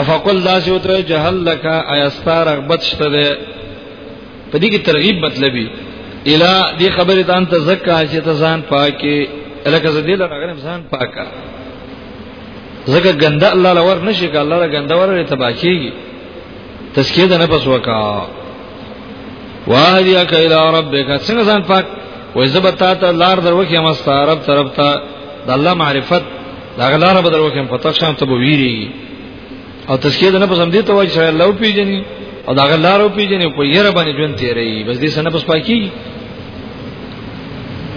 افقل داسې وته جهل لك ايستار رغبت شته ده په دې کې ترغیب مطلبي الا دې خبره ته انت زکا چې ته ځان پاکي الکه زدي لغنم ځان پاکا زکه ګنده الله لور نشي ک الله له ګنده ور ته باچيږي تسکیه ده نه پس وکا واهدیا ک الی ربک څنګه ځان پاک وای زبتا ته لار دروکه مستا رب طرف ته د الله معرفت دا غلاره بدر وکم په تخشان ته ویری او تزکیه د نفس هم دي ته وایي چې الله پیژني او دا غلاره پیژني په یره باندې ژوند تیری بس دې سنه پس پاکي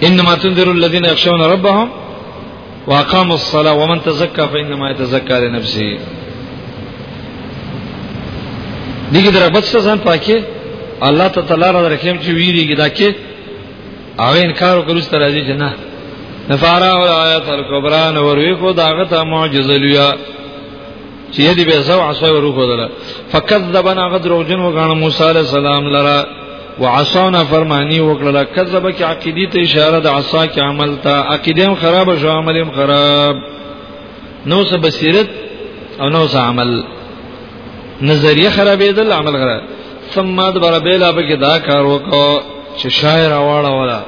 انما تنذر الذين يخشون ربهم واقاموا الصلاه ومن تزكى فانما يتزكى لنفسه دغه دربت څخه ځان پاکي الله تعالی را درکم چې ویریږي دا کې هغه انکار وکړ چې راځي چې نه نفارا او آیات الکبرى نور وی کو داغه ته معجزه لیا چې دې به زو عصا ورو خدله فکذبنا غدرو جن وغان موسی علی السلام لرا وعصانا فرمانی وکړه کذب کی عقیدی ته اشاره د عصا کی عمل ته عقیده هم خراب شو عمل هم خراب نو څه بصیرت او نو څه عمل نظریه خرابېدل عمل غره ثم ادبر بیلا به کې دا کار وکړو چې شاعر اواړه ولا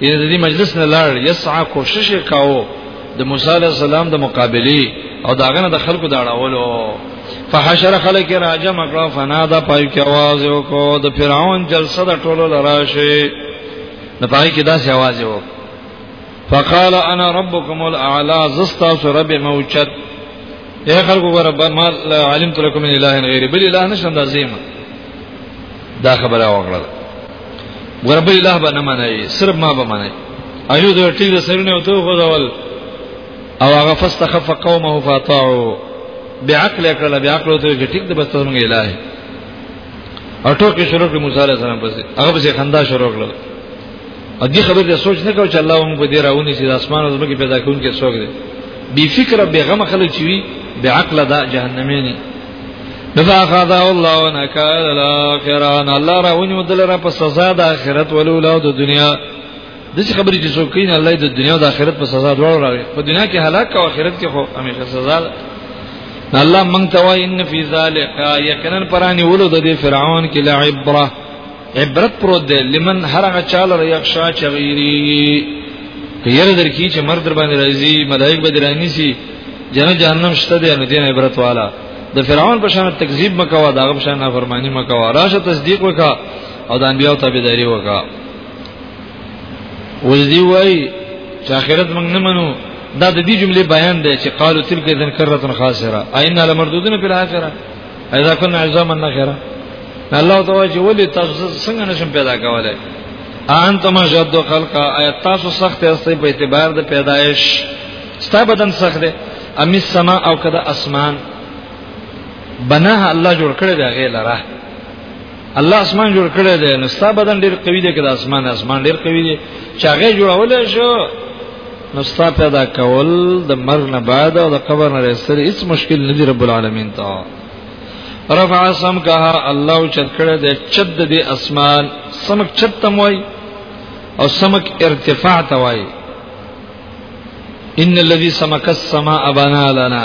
یې د دې مجلس نه لاړ یسعا کوشش کاوه د موسی علی السلام د مقابله او داغه نه د خلکو دا اړولو فحشر خلق راجم کړه فنادا پای کې आवाज وکړو د فرعون جلسه د ټولو لراشه نه پای کې داسې आवाज وکړو فقال انا ربكم الاعلى زستا رب موجد اے خلکو ګره ما علم تلکم من اله غیر بل اله نشم دا زیمه دا خبره وکړه ګره بل اله به نه منای صرف ما به منای ایو د ټیګ سرونه او تو خداول او هغه فاستخف قومه فاطاعوا بعقل کړل بعقل ته ټیک د بس څنګه الهه اټو کې شروع کړ موسی عليه السلام پسې هغه پسې خندا شروع کړل او دې خبرې ته سوچ نه کوو چې الله موږ په دې راونی چې د اسمان او زمکه پیدا کوونکی څوک دی بی فکر به غم خلک چوي به عقل دا جهنمی نه فاخذ الله نکال الاخران الله راونی مدل را په سزا د اخرت ولولا د دنیا د څه خبرې چې څوک کین الله د دنیا او د اخرت په سزا دواړو راوي په دنیا کې هلاک او اخرت کې خو همیشه سزا ده الله مونږ ته وای ان فی ذلک یقینا پرانی ولود د فرعون کې لعبره عبرت پروت دی لمن هر هغه چاله یخشا چغیری کیر در کی چې مرد در باندې راځي ملائک به درانی سي جنت جهنم شته دی نو دین عبرت والا د فرعون په شان تکذیب مکوا دا په شان فرمانی مکوا راشه تصدیق وکا او د انبیو تابعداري وکا وزدی وای چې اخرت موږ نه منو دا د دې جملې بیان دی چې قالو تلک ذن کرتن خاسره اينه لمردودن په الاخره اذا كنا عظاما نخرا الله تعالی چې ولې تاسو څنګه نشم پیدا کولای ان تم جد خلق آیات تاسو سخت استي په اعتبار د پیدایش ستا بدن سخت دی امی السما او کده اسمان بناه الله جوړ کړی دا غیله راه الله اسمان جوړ کړی دی نو ستا بدن ډیر قوي دی کړه اسمان اسمان ډیر قوي دی چې هغه جوړول شو نو ستا پیدا کول د مرګ نه بعد او د قبر نه رسېدل هیڅ مشکل نه دی رب العالمین ته رفع سم کها الله چت کړه د چد د اسمان سمک چت تموي او سمک ارتفاع توي ان الذي سمك السماء بنا لنا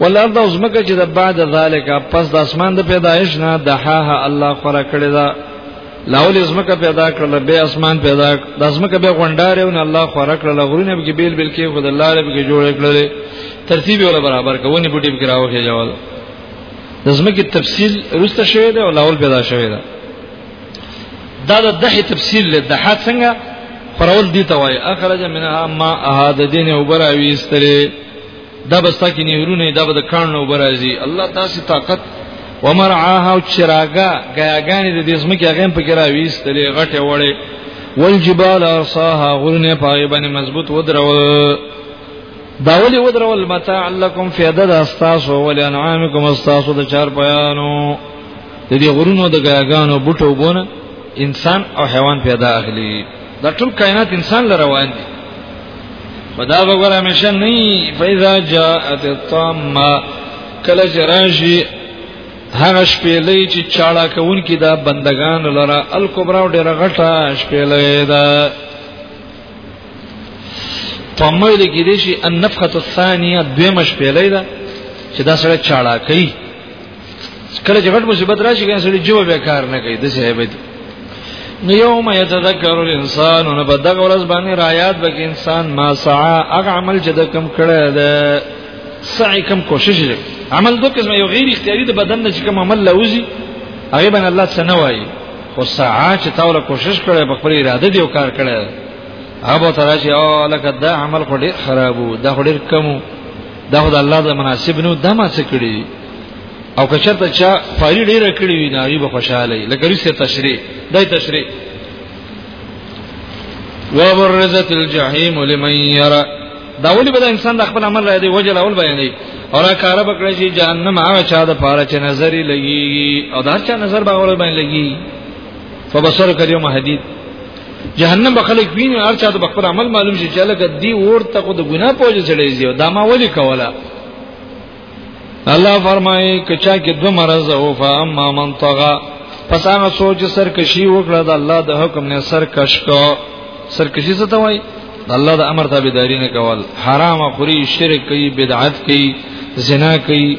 والارض او زمکه چې د بعد ذالک پس د اسمان د پیدایش نه دحاها الله خورا کړی دا لاول زمکه پیدا کړل به اسمان پیدا د زمکه به غونډار او الله خورا کړل غرونه به بیل بیل کې خدای الله رب کې جوړ کړل ترتیب ولا برابر کوونه بوټي کې راوخه جواب د زمکه تفصیل روسته شوی دی او لاول پیدا شوی دی دا د دحې تفصیل له دحات څنګه خورول دي توای اخرج منها ما احاد دین او براوي استره دا بستا کې نهرونه دا به د کانو برازي الله تاسو طاقت ومرعاها او چراغا غیاګانې د دې زمکه هغه په کې راويستلې غټه وړې والجبال ارصاها غرنه پای باندې مضبوط ودرول دا ولي ودرول متاع لكم فیدا د استاسو ول انعامکم استاسو د چار پیانو د دې غرونو د غیاګانو بوټو بونه انسان او حیوان پیدا اخلي دا ټول کائنات انسان لره روان دي ودا وګور همیشه نه فاذا جاءت الطامه کله جراشی هغه شپېلې چې چاړه کون کې دا بندگان لره الکبرا ډېر غټه شپېلې ده طامه دې کې دې شي النفخه الثانيه دویمه شپېلې ده چې دا سره چاړه کوي کله چې غټ مصیبت راشي کنه سړي جو به کار نه کوي د صاحب نو یوم یتذکر الانسان نو په دغه ورځ باندې رایات به انسان ما سعا هغه عمل چې د کم کړه ده سعی کم کوشش دی عمل دوه قسمه یو غیر اختیاري د بدن نه چې کوم عمل لوزي هغه باندې الله څه نه وایي خو سعا چې تا ولا کوشش کړه په خپل اراده دی او کار کړه هغه تراشي او لکه دا عمل خو ډیر خرابو دا خو ډیر کمو دا خدای الله د مناسب نو دما څه کړی او که چرته چا فاری ډیره کړی وي نه غیب خوشاله لکه ریسه تشریح دای تشریح وبرزت الجحیم لمن یرا دا ولي به انسان د خپل عمل را دی وجه لاول بیانې او را کار بکړی چې جهنم هغه چا د پاره چې نظر لګي او دا چا نظر باور باندې لګي فبصرک اليوم حدید جهنم به خلک ویني هر چا د خپل عمل معلوم شي چې لکه دی ورته کو د ګناه پوجا چړې زیو دا ما ولي کوله الله فرمایي کچا کې دو مرز او فاما من طغى پس هغه سوچ سرکشي وکړه د الله د حکم نه سرکش کو سرکشي څه ته وای د الله د امر تابعداري نه کول حرام خوري شرک کوي بدعت کوي زنا کوي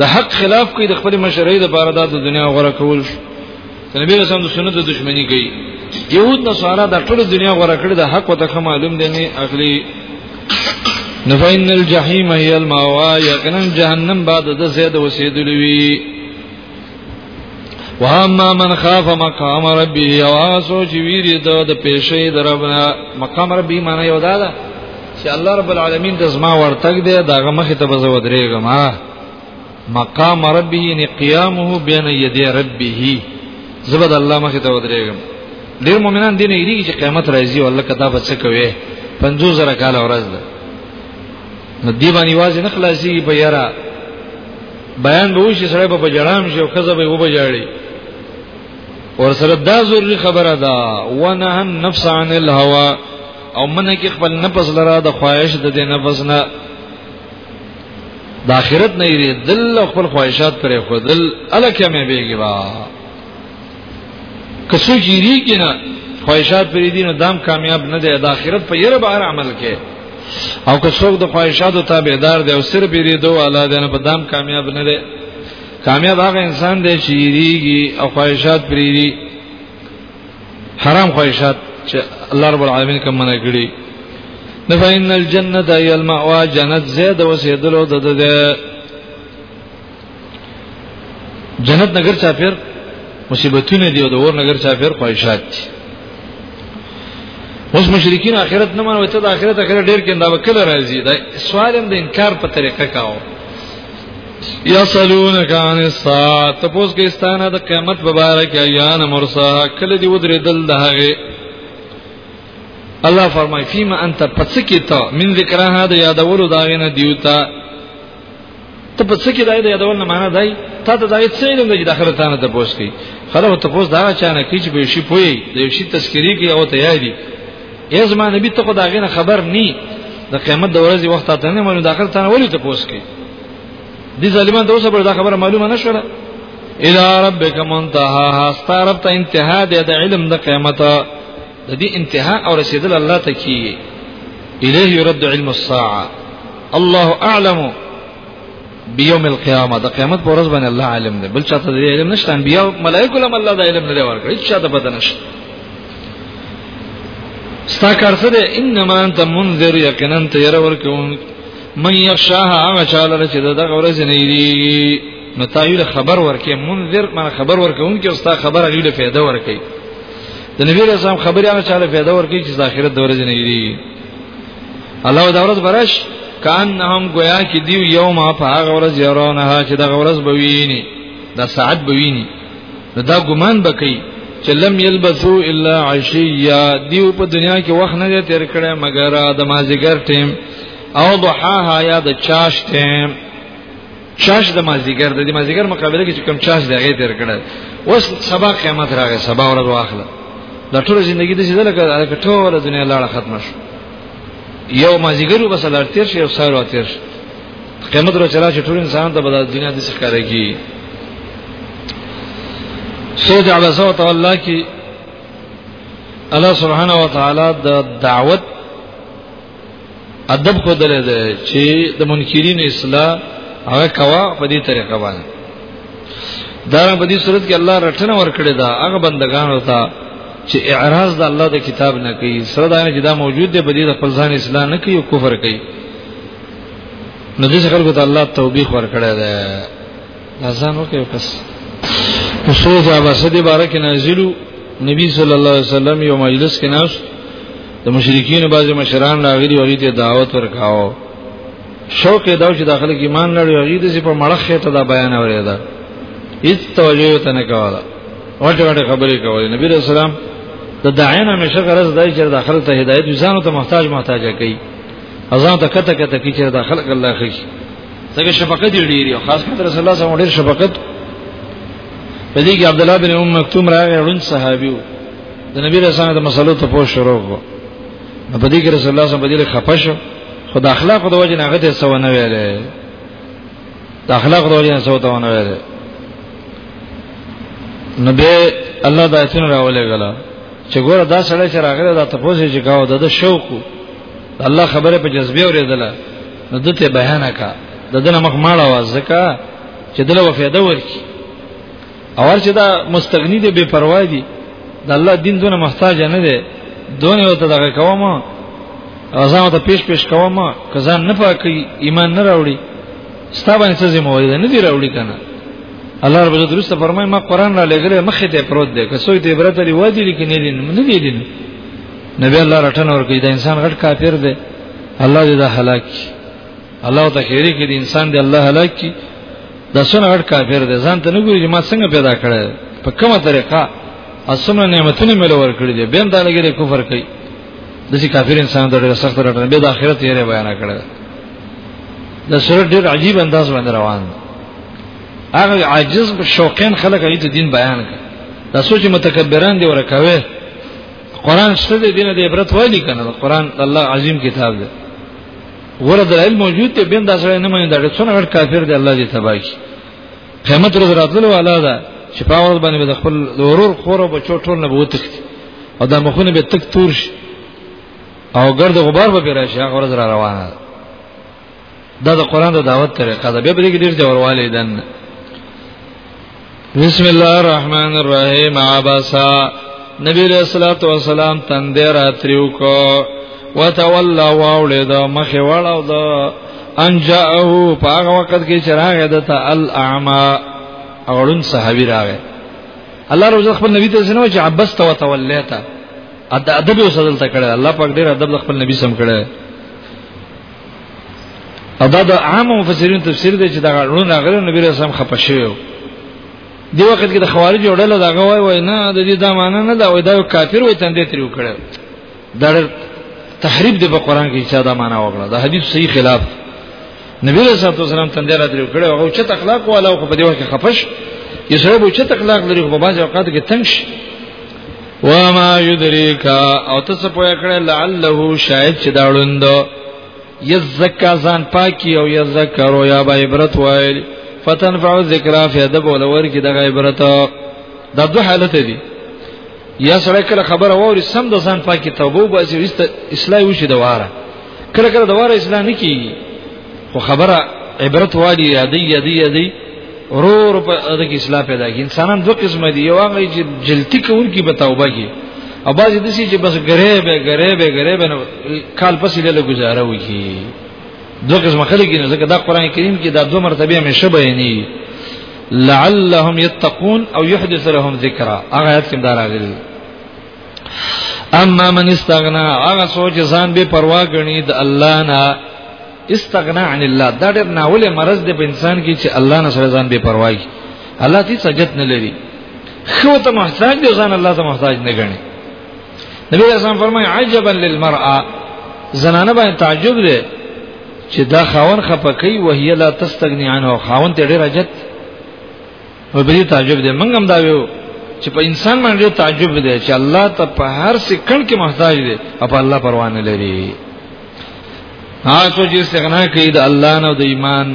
د حق خلاف کوي د خپل مشرۍ د بار د دنیا غوړه کول شو د نبی رسول د سنت دښمنی کوي یهود نصارا د ټول دنیا غوړه کړې د حق وته معلوم دي نه اخلي نفین الجحیم هی الماوا یقینا جهنم بعد د زید وسیدلوی واما من خاف مقام ربه او سوچ ویری د پیشې دربنا مقام ربی معنی یو دا ده چې الله رب العالمین د زما ورتګ دی داغه مخ ته بزو درېګم مقام ربه ان قیامه بین یدی ربه زبد الله مخ ته ودرېګم ډیر مؤمنان دین یې ریږي چې قیامت راځي او الله کدا بچ کوي 50 زره کال ورځ ده نو دی باندې واځ نه خلاصي په یارا بیان به وشي سره په جړام شي او خزه به وبجاړي ور سره دا ضروری خبره ده ونه نفس عن الهوا او منه کې خپل نفس لره د خواهش د دې نفس نه د اخرت نه یې دل خپل خواهشات پرې خو دل الکه مې بیګي با کسو جیری کې نه خواهشات پرې دین دام کامیاب نه دی د اخرت په یره بهر عمل کې او که څوک د خواهشاتو تابعدار دی او سر پیری دو الله دې نه په دام کامیاب نه دی کامیاب هغه انسان دی چې یریږي او خواهشات پرې دی حرام خواهشات چې الله رب العالمین کوم منع کړی نه فإن الجنة هي المأوى جنت زید وسیدلو د د جنت نګر چاپیر مصیبتونه دی او د اور نګر چاپیر خواهشات دي اوس مشرکین اخرت نه منو ته د اخرت اخرت ډیر کې دا وکړه راځي دا سوالم د انکار په طریقه کاوه یسلون کان الساعه تپوس کې ستانه د قیامت مبارک ایان مرسا کله دی ودرې دل دهغه الله فرمای فيما انت پڅکی ته من ذکرها د یادولو داغنه دیوتا ته پڅکی دای د یادول نه معنا دای تا ته دای څه علم دی د اخرت نه ته پوس کی خره ته پوس دا چانه کی چې به شي پوي د یو شي تذکری کی او ته یادی ای زما نبی ته خدای غنه خبر ني د قیامت د ورځې وخت ته نه مونږ د اخرت نه ولې ته پوس کی دي ظالمان ته اوسه پر دا خبره معلومه نشوله الى ربک منتهاها ستارب ته انتها د علم د قیامت د دې انتها او رسیدل الله ته کی الیه يرد علم الساعه الله اعلم بيوم القيامه د قیامت پر ورځ باندې الله عالم دی بل چاته د علم نشته انبیا او ملائکه لم الله د علم نه ورکړي هیڅ چاته پته نشته ستا کار څه دی انما انت منذر یقینا ته ير ورکون من یخشاها هغه چا لره چې دغه ورځ نه یریږي نو تایل خبر ورکې منذر ما خبر ورکون کې استاد خبره غیله فایده ورکې د نبی رسول الله خبره هغه چا له فایده ورکې چې د آخرت د ورځ نه یریږي الله د ورځ برش کان هم گویا کې دیو یوم په هغه ورځ یرونه چې دغه ورځ بوینی دا ساعت بوینی نو دا ګمان بکې چې لم یلبسو الا عشیا دیو په دنیا کې وخت نه تیر کړي مګر د مازیګر ټیم او ضحاها یا د چاش ته چاش د مازیګر د دې مازیګر مقابله کې چې کم چاش دی هغه تیر کړه اوس سبا قیامت راغی سبا ورځ واخله د ټول ژوندۍ د څه لکه د ټول دنیا لاړه ختم شو یو مازیګر وبس لار تیر شي او سارو تیر شي قیامت ورځ راځي ټول انسان ته بدل دنیا د څه کارږي سید عبد الله تعالی کی الله سبحانه و تعالی د دعوت ادب خو دلې ده چې د منکرین اصلاح هغه کوا په دې طریقه باندې دا په دې صورت کې الله رټنه ورکړي دا هغه بندگانو ته چې اعراض د الله د کتاب نه کوي سره دا نه چې دا موجود دی په دې د خپل ځان اصلاح نه کوي او کفر کوي نو دې خلکو ته الله توبېخ ورکړی دی اذان وکړو پس سورۃ عبسه دی بارک نازلو نبی صلی الله علیه وسلم یو مجلس کې ناس د مشرکین بعضی مشران راغلي او ته دعوت ورکاو شوق دا چې داخله کې ایمان لري هغه د په مړخه ته دا بیان اوریدا هیڅ توجه ته نه کوله واټه واټه خبرې کولې نبی رسول الله د داعین همیشه غرض دای چې داخله ته هدایت ځانو ته محتاج محتاج کوي ازان ته کته کته کی چې داخله الله خي څنګه شفقت ډیر یو خاص کر رسول الله صلی الله علیه وسلم شفقت په دې کې عبد الله بن ام مکتوم راغی ورن صحابي وو د نبی رسول الله د مسلو ته پوه شروع وو په دې کې رسول الله صلی الله علیه وسلم خپه شو خو د اخلاق د وجه نه غته سو نه ویلې د اخلاق د وجه نه سو ته نه ویلې نبی الله د ایتونو راولې غلا چې ګوره دا سړی چې راغلی دا تاسو چې کاو د شوق الله خبره په جذبه اوریدله نو دته بیان کا د دنه مخ ماړه وا زکا چې دله وفیده ورکی اور چې دا مستغنی دی بے پروا دی د الله دین دونه محتاج نه دی دونه وته دغه کوم ازان ته پیش پیش کوم کزان نه پاکي ایمان نه راوړي ستا باندې څه ذمہ واري نه دی راوړي کنه الله رب عزت درسته فرمای ما قران را لګره مخه ته پروت دی که سوی ته عبرت لري وادي لیکنې نه دی نه نبی الله رټن ورکړي دا انسان غټ کافر دی الله دې دا هلاک الله ته خیری کې دې انسان دې الله هلاک کی دا څنګه غټ کافر دی ځان ته نه ګوري چې ما څنګه پیدا کړی په کومه طریقه اسمه نعمتونه مل ور کړی دي بیم دا لګي کفر کوي د دې کافر انسان د ډېر سخت رټنه به د آخرت یې بیان کړل د سورۃ ډېر عجیب انداز باندې روان دی هغه عاجز شوقین خلک یې د دین بیان کړ دا سوچ متکبران دی ورکوي قران څه دې دینه دې عبرت وایلی کنه قران الله عظیم کتاب دی ورته دلایل موجود ته بین دا سره نه مانی دا څونه غټ کافر دی الله دې تباہ کړي قیامت ورځ راتلو والا ده چې په ورځ باندې د خپل ورور خور او بچو ټول نه بوتخ او دا مخونه به تک تور شي او ګرد غبار به راشي هغه ورځ را روانه ده دا د قران د دعوت طریقه ده به بری کې ډیر جوړواله دن بسم الله الرحمن الرحیم عباسا نبی علیہ الصلوۃ والسلام تندې راتریو کو وتولى واولې دا مخې وړاو دا ان جاءه په هغه وخت کې چراغ د ته الاعمى اورن صحابي راغی الله روز خپل نبی ته سنو چې عباس تو تولیتا ادب او صدل تکړه الله پاک ډیر ادب خپل نبی سم کړه او دا د عام مفسرین تفسیر دی چې دا غړون راغلی نبی رسول الله خپه شوی دی وخت کې د خوارج وړل دا غوای وای نه د دې دا معنی نه دا وای دا کافر وای تندې تریو کړو دا تحریف دی په قران کې چې دا معنی وکړه دا حدیث صحیح خلاف نبی رسول الله سلام تندې را تریو کړو او چې اخلاق والا خو په دې وخت کې خپش یسره به چې اخلاق لري په بعض اوقات کې تنگ شي وما يدريك او تاسو پوهه کړه لعله شاید چې داړوند یزکا ځان پاکي او یذکر او یا به عبرت وایل فتنفع ذکر فی ادب ولور کې د عبرت د دوه حالت دي یا سره کله خبره ووري سم د ځان پاکي توبه وباسي اسلام وشي دواره کله کله دواره اسلام نه کیږي خو خبره عبرت والی یادی یادی یادی رور په دغه اصلاح پیدا کی انسانان دوه قسم دي یو هغه چې جلتی کوونکی به توبه کی او بعضی د چې بس غره به غره به غره به کال پسې له گزاره وکي دوه قسم خلک نه ځکه دا قران کریم کې دا دوه مرتبه همیشه بیانې لعلهم یتقون او یحدث لهم ذکر هغه آیات کې دا راغلي اما من استغنا هغه سوچ ځان به پروا غني د الله نه استغنا عن الله دا ډېر ناوله مرض دی په انسان کې چې الله نه سره ځان به پروا کوي الله دې سجد نه لري خو ته محتاج دی ځان الله ته محتاج نه غني نبی اسلام فرمایي عجبا للمرأه زنانه باندې تعجب دی چې دا خاون خپکی وهي لا تستغني عنه خاون ته ډېر اجت او به تعجب دې موږ هم دا ویو چې په انسان باندې تعجب دی چې الله ته په هر سکند کې محتاج دی او په الله پروا نه لري هغه څو چې استغنا کوي د الله نه او د ایمان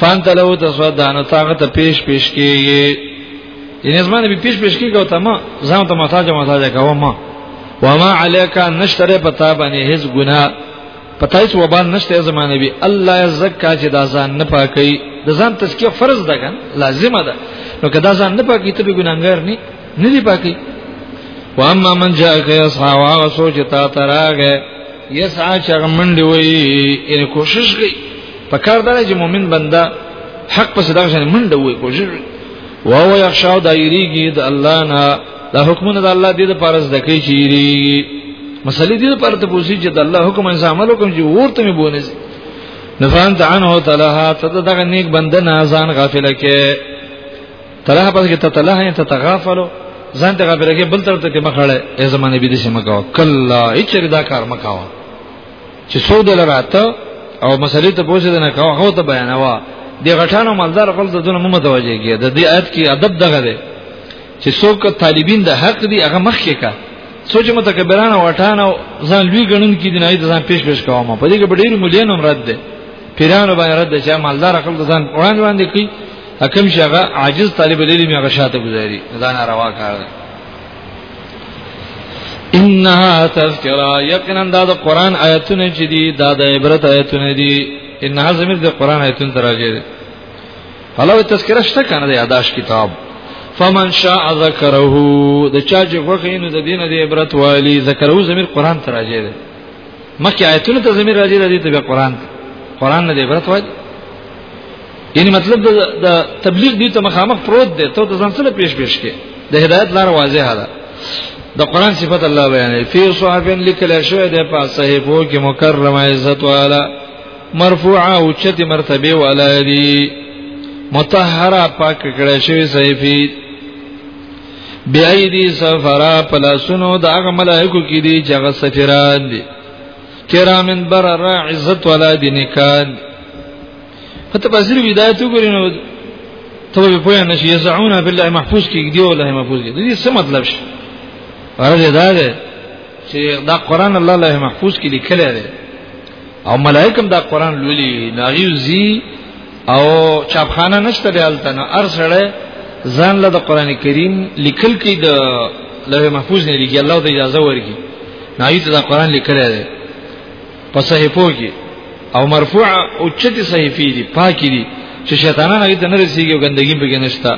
فان تلو تصدانو طاقت پیش پیش کیږي یعنی زمانه به پیش پیش کیږي او تمام ځان ته محتاج محتاج کوم ما وما عليك نشتره پتا باندې هیڅ ګناه پتاي چې وبال نشته زمانه بي الله زکا چې دا ځان نه پاکي د ځان تزکیه فرض ده ګان لازمه ده نو کدا ځان نه پاکي ته به ګناګار نه نه دی پاکي واما من جاءك يسعى وسوچ تا تراغه يسعى چغمند وي ان کوشش کوي په کار دار چې مؤمن بنده حق په صدقه منډه وي کوشش وي وهو يخشى دایریږي د الله نه دا حکمونه د الله دې لپاره زده کوي چې مسلې دې لپاره ته پوښي چې د الله حکم انسان عمل وکړي چې ورته مې بونه سي نفان عنه تلها ته دغه نیک بنده نه ځان غافل کې تلها پس کې ته تلها ته تغافلو ځان ته غافل کې بل تر ته مخړه ای زمانه بيد شي مکو کلا هیڅ دا کار مکو چې سود لراته او مسلې ته پوښي نه کاو هو ته بیانوا دی غټانو مالدار خپل ته دونه متوجه کیږي د دې آیت کې ادب دغه دی چې څوک طالبین د حق دی هغه مخ کې کا سوچ متکبرانه وټانه ځان لوی غنن کې دی نه ځان پیش پیش کوم په دې کې ډېر مليان هم رد دي پیرانو باندې رد چې مالدار خلک ځان وړاندې وړاندې کوي حکم شغه عاجز طالب العلم هغه شاته گذاري ځان روا کار ده انها تذکرہ یقینا دا د قران آیتونه چې دي دا د عبرت آیتونه دي انها زمير د قران آیتونه تراجه دي علاوه تذکرہ شته کنه د یاداش کتاب فمن شاء ذکره د چا چې غوښې نو د دین د عبرت والی ذکرو زمير قران ته راځي ده مکه آیتونه ته زمير راځي ده ته قران ته قران نه د عبرت والی یعنی مطلب د تبلیغ دی ته مخامخ پروت دی ته د ځان سره پیش پیش کې د هدایت لار واضحه ده د قران صفت الله بیانې فی صحف لیکل شوی دی په صحیفو کې مکرمه عزت والا مرفوعه او چت مرتبه والا دی متطهره پاک کړه شوی صحیفه بیایدی سفرا پلاسونو دا هغه ملائکو کې دي چې هغه سفران دي کرامن بر را عزت والا دي نکان پته بصیر بدایت وګورئ نو ته به پوه نه شي یزعون بالله محفوظ کې دی والله محفوظ کې دې څه مطلب شي ورته دا ده چې دا قران الله له محفوظ کې لیکل دی او ملائکم دا قران لولي ناغي زی او چاپخانه نشته دی الته نو ار سره ځان له قران کریم لیکل کی د لوح محفوظ نه لګي الله ته اجازه ورکي ناغي ته دا قران لیکل دی په صحیفو کې او مرفوع او چتي صحیفې دي پاکي دي چې شیطانان هغه ته نه رسیږي او ګندګي به کې نشتا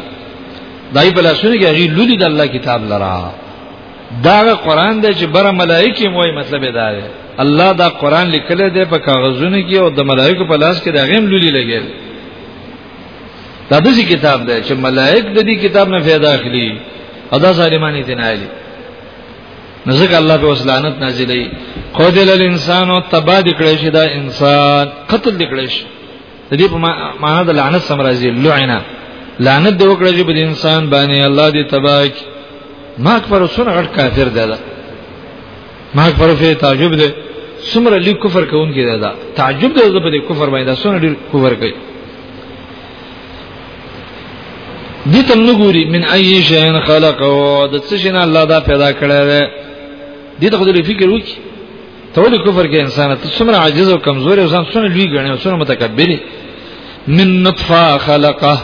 دای په لاسونو کې هغه لولي د الله کتاب لرا دا قرآن دی چې بر ملائکه موي مطلب دا دی الله دا قرآن لیکل دی په کاغذونو کې او د ملائکه په لاس کې دا غیم لولي لګیل دا د کتاب دی چې ملائک د دې کتاب نه فائدہ اخلي او دا ظالمانی دي نه اخلي نزدک الله په وسلانت نازلې قتل الانسان تبا دکړې شي دا انسان قتل دکړې شي د دې په معنا د لعنت سم راځي لعنه لعنت دی وکړه چې په انسان باندې الله دې تباک ما کفر سره غټ کافر دی دا ما کفر په تعجب دی سمره لیک کفر کوونکی دی دا تعجب دی په دې کفر باندې دا سونه ډیر کفر کوي دې تم نګوري من اي شيء خلقه د څه شي نه الله دا پیدا کړی دی دې ته خو دې فکر وکړي ته ولې کفر کې انسان ته څومره عاجز او کمزور او ځان څومره لوی ګڼي او څومره متکبر من نطفه خلقه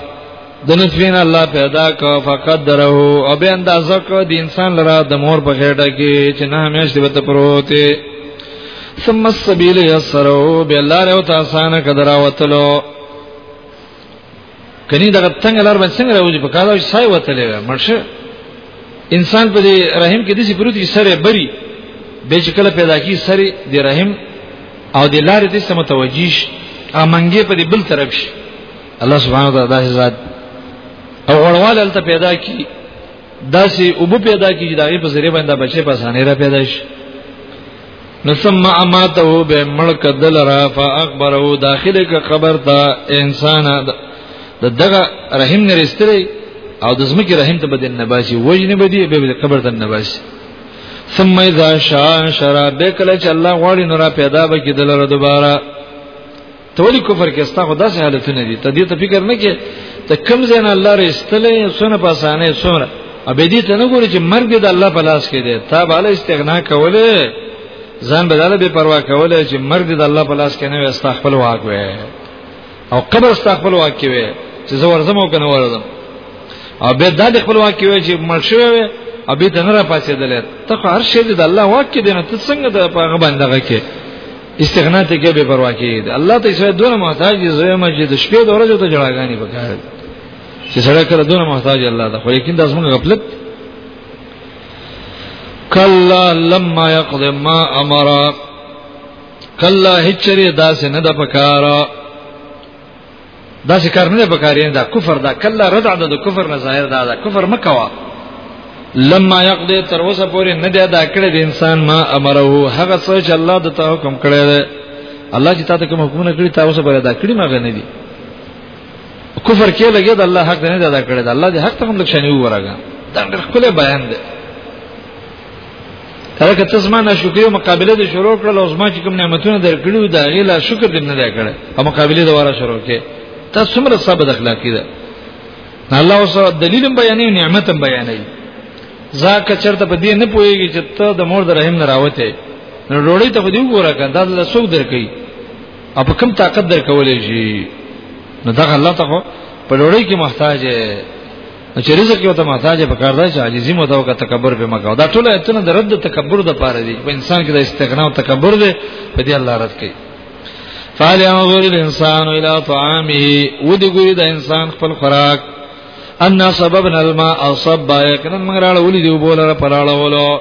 د نطفین الله پیدا کو فقدره او به اندازه کو د انسان لره د مور په خېټه کې چې نه همیشه به پروت ثم السبيل يسرو بالله او تاسو نه قدر وتلو کني دغه تنگ لار باندې څنګه راوځي په کاله چې سای وته لوي مرشه انسان په رحم کې د سي پروت سره بری به چې کله پیدا کی سره د رحم او د لارې د سم توجیش امنګې په دې بل طرف شي الله سبحانه وتعالى داسې ذات او غړوال الته پیدا کی داسې او پیدا کی چې دغه په ذریعہ باندې بچي په اسانه را پیدا شي نسم اماته به ملک دلرا فاخبره داخله ک خبر تا انسان د دغه رحم نه رستری او د زمکه رحم ته بدن نباسي وجنه بدی به د قبر ته نباسي ثم اذا شاء شرابه کله چې الله غواړي نو را پیدا به کیدل را دوباره ته ولي کفر کې ستا خو داسې حالتونه دي ته دې ته فکر نه کې ته کم زین الله رستلې سونه پاسانه سونه ابې دې ته نه ګوري چې مرګ د الله په لاس کې دی تا به له استغنا کوله ځان بداله به پروا کوله چې مرګ د الله په لاس کې نه وي ستا خپل واک وي او قبر ستا خپل واک کې وي چې زه ورزم او کنه ورزم او به دا د خپل واک کې وي چې مرشوي وي ابي ته نه را پاتې دلې ته هر شی د الله واک کې دی نه ته څنګه د هغه باندې کې استغنا ته کې به پروا کېږي الله ته سره دونه محتاج دي زوی ما چې د شپې د ورځې ته جړاګانی وکړ چې سره کړه دونه محتاج الله ته خو لیکن د اسمن غفلت کلا لما يقض ما امر کلا هچره داسې نه د پکاره دا چې کار نه پکاري دا کفر دا کله ردع د کفر نه ظاهر دا دا کفر مکوا لما يقضي تر اوسه پورې نه دی دا کړی د انسان ما امره هغه څه چې الله د ته حکم کړی دی الله چې تاسو کوم حکم نه کړی تاسو پورې دا کړی ما غنه دي کفر کې لګید الله حق نه دی دا کړی دا الله دې حق ته هم لکشنی وراګا دا ډېر خپل بیان دی کله کته زما نه شکرې مقابله دې شروع کړل او زما چې کوم نعمتونه درکړو دا غیلا شکر دې نه کړ او مقابله دواره شروع کې تاسو څومره صبر اخلاقی ده الله اوس دلیل بیانې نعمت بیانې ځکه چرته په دې نه پويږي چې ته د مور د رحم نه راوته نو ډوړې ته دې وګوره کنه دا له څوک درکې او په کم طاقت درکولې شي نو دا الله ته په ډوړې کې محتاج چې رزق یو ته محتاج په کار دی چې عاجزی مو ته تکبر به مګو دا ټول ایتونه د رد تکبر د پاره دي په انسان کې د استغنا او تکبر دی په دې الله رد کوي فعل امر الانسان الى طعامه ودي ګوري د انسان خپل خوراک ان سببنا الماء صبا یقینا موږ راړو ولې دی وبولره پراړو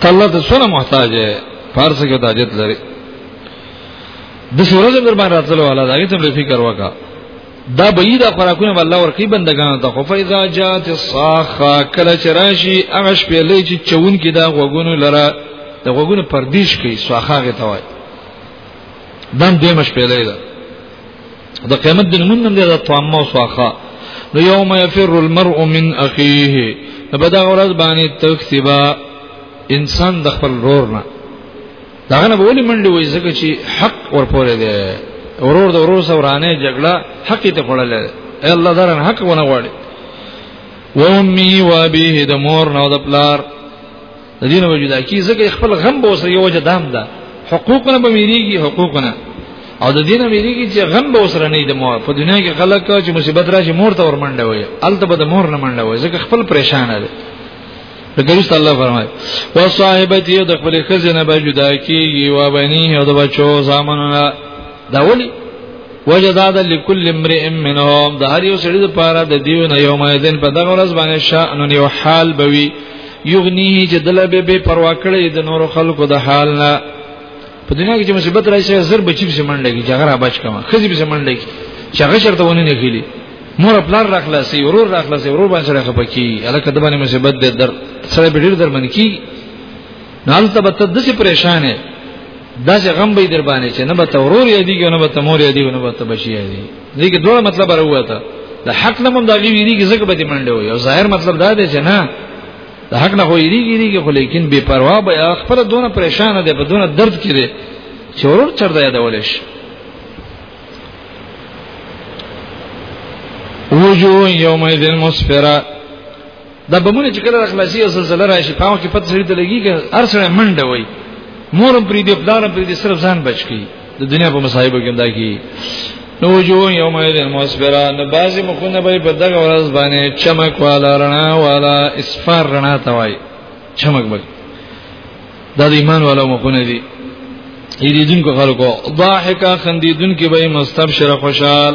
ته الله ته څونه محتاج یې فارس کې ته حاجت لري د سورج در باندې راتلو والا دا ته فکر وکا دا بعیده خوراکونه الله ورکی بندگان ته خو فیضا جات الصاخه کله چې راشي هغه شپې لې چې چون کې دا غوګونو لره د غوګونو پردیش کې صاخه غته وای دم دې مش پیلې ده د قیامت د نمون نم دی د طعام او سواخه نو یوم یفر المرء من اخیه بدا ورځ باندې تکسبا انسان د خپل رور نه داغه نه بولی منډي وای زکه چې حق ورپورې دی ورور د ورور سره ورانه جګړه حق ته خړل دی الله درن حق ونه غواړي و امي و ابيه د مور نو د پلار د دین وجودا کی زګه خپل غم به وسره یو جدام ده حقوقونه به میریږي حقوقونه او د دینه میریږي چې غم به وسره نه د مور په دنیا کې خلک چې مصیبت راشي مور ته ورمنډه وي الته به د مور نه منډه وي ځکه خپل پریشان دي لکه الله فرمایي او صاحبتي د خپل خزینه به جدا کیږي او بني او د بچو زامنونه دا ولي وجداد لكل امرئ منهم د هر یو سړي لپاره د دیو نه یو مې دین په دغه ورځ باندې شأن یو حال بوي یغنیه چې دله به بے پروا کړی د نور خلکو د حال نه په دنیا کې چې مصیبت راشي زر بچی به منډه کی جګړه بچ کما خزي به منډه کی چې هغه شرط ونه نه کیلی مور خپل راخلاصي ورور راخلاصي ورور باندې سره خپکی الکه د باندې مصیبت دې در سره به ډیر در من کی نال ته به ته دسي پریشان یې داسې غم به در باندې چې نه به تورور یې دیږي نه به تمور یې دیږي نه به تبشي یې دیږي دې کې دوه مطلب راوته د حق نه مونږ دا ویریږي ځکه به دې منډه وي او ظاهر مطلب دا دی چې نه د حق نه ویریږي ریږي خو لیکن بے پروا به خپل دونه پریشان دی په دونه درد کې دی چې ورور چر دی یادول شي وجوه یومئذ مسفره دا بمونه چې کله خلاصي او زلزلہ راشي په هغه کې پته سړي ته لګيږي هر سړی منډه وای مورم پرې دی پلارم پرې دی صرف ځان بچ کی د دنیا په مصايبو کې دا کی نو وجو یوم ایدن مسبرا نو بازی مخونه به په دغه ورځ باندې چمک والا رڼا والا اسفار رڼا توای چمک به دا د ایمان والا مخونه دي یریدونکو خلکو ضاحکا خندیدونکو به مستبشر خوشحال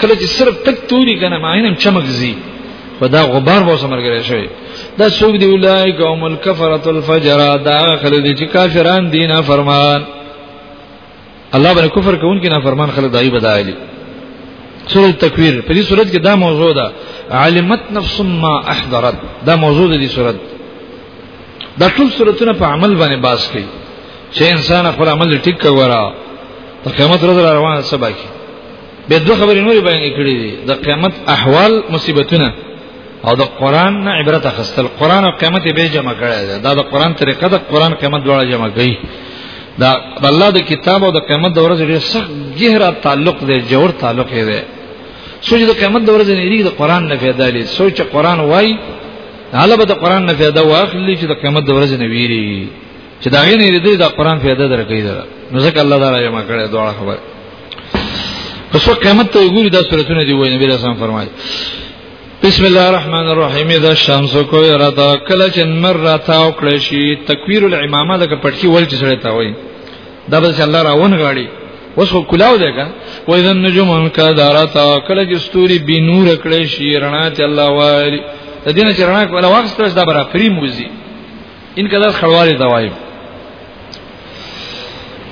کله چې صرف تک توري کنه ما عینم چمک زی په دا غبار به سمرګره شوی دا څوک دی اولای قوم الکفرۃ الفجر دا خلک چې کافران دینه فرمان الله باندې کفر کوونکي نه فرمان خلک دای بدایلی سورۃ تکویر په دې سورۃ کې دا موضوع ده علمت نفس ما احضرت دا موضوع ده دې سورۃ دا ټول سورتونه په عمل باندې باس کوي چې انسان خپل عمل ټیک کوي ورا ته قیامت ورځ روانه سبا کې به دوه خبرې نورې بیان کړې دي د قیامت احوال مصیبتونه او د قران نه عبرت اخستل قران او قیامت به جمع کړي دا د قران طریقه د قران قیامت دواړه جمع کوي دا د الله د کتاب او د قیامت د ورځې ډېر سخت ګهرا تعلق دی جوړ تعلق دی سوچ د قیامت د ورځې نه دی د قران نه پیدا لري سوچ قران وای هله به د قران نه پیدا واخلي چې د قیامت د ورځې نه ویری چې دا غي نه دې دا قران فائدہ درکې دا نو ځکه الله تعالی ما کړه دعا خبر پس وخت قیامت ته وګوري دا سورتونه دی وای نبی رسول فرمایي بسم الله الرحمن الرحیم اذا الشمس کویرت کله چې نمر را تاو کړی شي تکویر الامامه لکه پټکی ول چې سره تا وای دا به چې الله راون غاړي وسو کلاو دی کا و اذا النجوم انکدارت کله چې ستوري بی نور کړی شي رڼا چې الله وای د دې نه چې رڼا کوله واغستل دا برا فریم وزي ان کله خړوالي دا وایم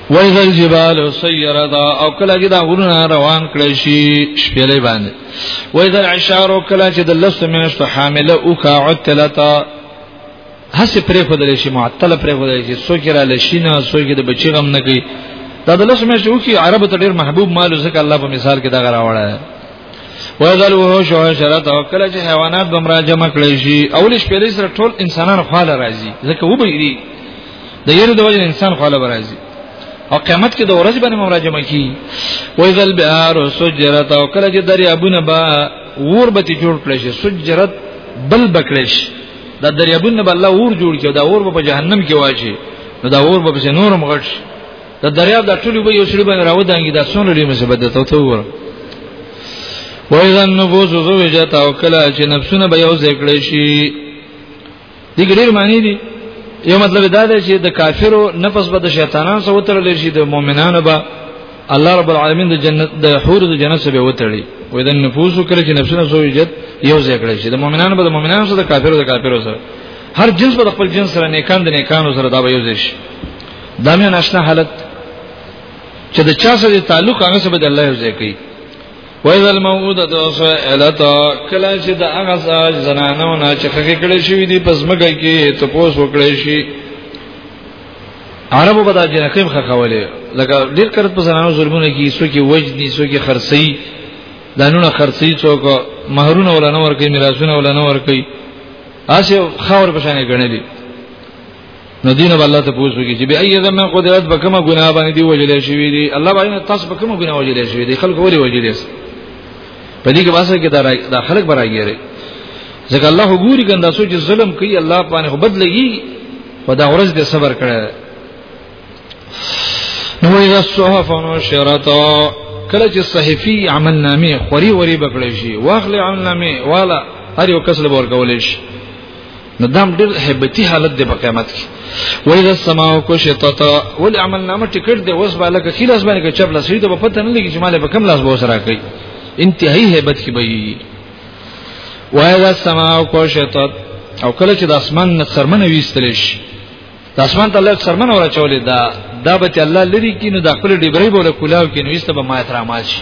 وایذ الجبال سیرت او کله چې دا غرونه روان کړی شي شپېلې باندې وایذ العشار کله چې د لس میاشت حامله او کا عتلتا هڅ پرې خدل شي معطل پرې خدل شي څوک را لشینه څوک د بچی غم نه کوي دا د لس میاشت او کی عرب ته ډیر محبوب مال ځکه الله په مثال کې دا غراوړه وایذل وحوش او شرط او کله چې حیوانات بمرا جمع کړي شي اول شپې سره ټول انسانان خاله راځي ځکه وبېری د یره د وجه انسان خاله راځي او قیامت کې د ورځ باندې ممرا جمع کی وایذل بهار او سجرت او کله چې دریابونه با ور به جوړ کړي شي سجرت بل بکړي شي دا دریابونه به الله ور جوړ کړي دا ور به په جهنم کې واچي نو دا ور به په نور مغټ شي دا دریاب دا ټول به یو سړي باندې راودانګي دا څونه لري مصیبت ده ته وګوره وایذا النفوس زوجت او کله چې نفسونه به یو ځای کړی شي دي ګډیر معنی دي یو مطلب دا دی چې د کافرو نفس به د شیطانانو سره وترل شي د مؤمنانو به الله رب العالمین د جنت د حور د جنت سره وتړي وې د نفوس کړي چې نفسونه زوجت یو ځای کړی شي د مؤمنانو به د مؤمنانو سره د کافرو د کافرو سره هر جنس به خپل جنس سره نیکان د نیکانو سره دا به یو ځای شي دا مې ناشنا حالت چې د چا سره تعلق هغه سره د الله یو ځای کوي وایذ الموعوده سئلتا کله چې د هغه زنانو نه چې خکې کړي شوې دي پس مګي کې ته پوس وکړي شي عربو به دا جنقیم خخولې لکه ډیر کرت په زنانو ظلمونه کې سو کې وجدي سو کې خرسي دانونه خرسي څوک مہرونه ولنه ورکې میراثونه ولنه ورکې اسه خاور پښانه غنلې نو دین به الله ته پوښتنه کوي چې به اي ذمه قدرت به کومه ګناه باندې دی وجلې شوې دي الله باندې تاسو به کومه ګناه وجلې شوې دي خلکو ولې وجلې شي په دې کې واسه کې دا خلک برایږي ځکه الله ګوري کنده سوچ ظلم کوي الله باندې خو بدلږي په دا ورځ دې صبر کړي نو اذا الصحف نشرت کله چې صحیفي عمل نامې خوري وري بکړې شي واخلې عمل نامې والا هر یو کس له ورکول شي نو دام ډیر هیبتی حالت دی په قیامت کې وای د سماو کو شتت ول عمل نامه ټیکټ دی اوس بالا کې خلاص باندې کې چپ لاسوي ته په پته نه لګي چې مال به کم لاس به وسره کوي انتهایی هیبت کې به وای د سماو کو شتت او کله چې د اسمان نه سرمنه ویستل شي د اسمان ته الله سرمنه ورچولې دا دا به الله لري کې نو د خپل ډیبرې بوله کولاو کې نو ایسته به ما احترامات شي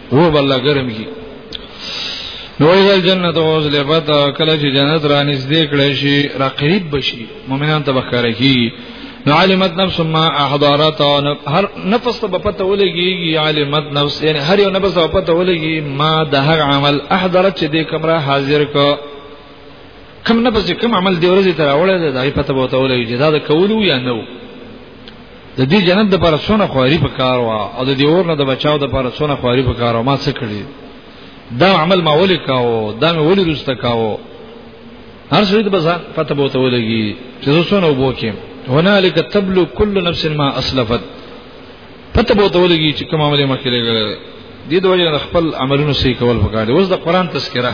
و بالله ګرم کی نو ایل جنت اوز لبد کله چې جنت را نږدې کړي شي را قریب بشي مؤمنان ته بخاره کی نو علمت نفس ما احضارت هر نفس ته پته ولګي علمت نفس یعنی هر یو نفس ته پته ولګي ما د هر عمل احضرت چې دې کمره حاضر کو کم نفس چې کم عمل دی ورځي تر اوله ده پته بوته ولګي دا د کولو یا نو د دې جنت د پر سونه خواري په کار وا او د دې اور نه د بچاو د پر سونه خواري په کار ما څه کړی دا عمل ما ولې کاو دا مې ولې رسته کاو هر څه دې بزا پته بوته ولګي چې زه سونه وبوکم هنالک تبلو کل نفس ما اسلفت پته بوته ولګي چې کوم عمل ما کړی دې دوی خپل عملونو سې کول وکړي اوس د قران تذکره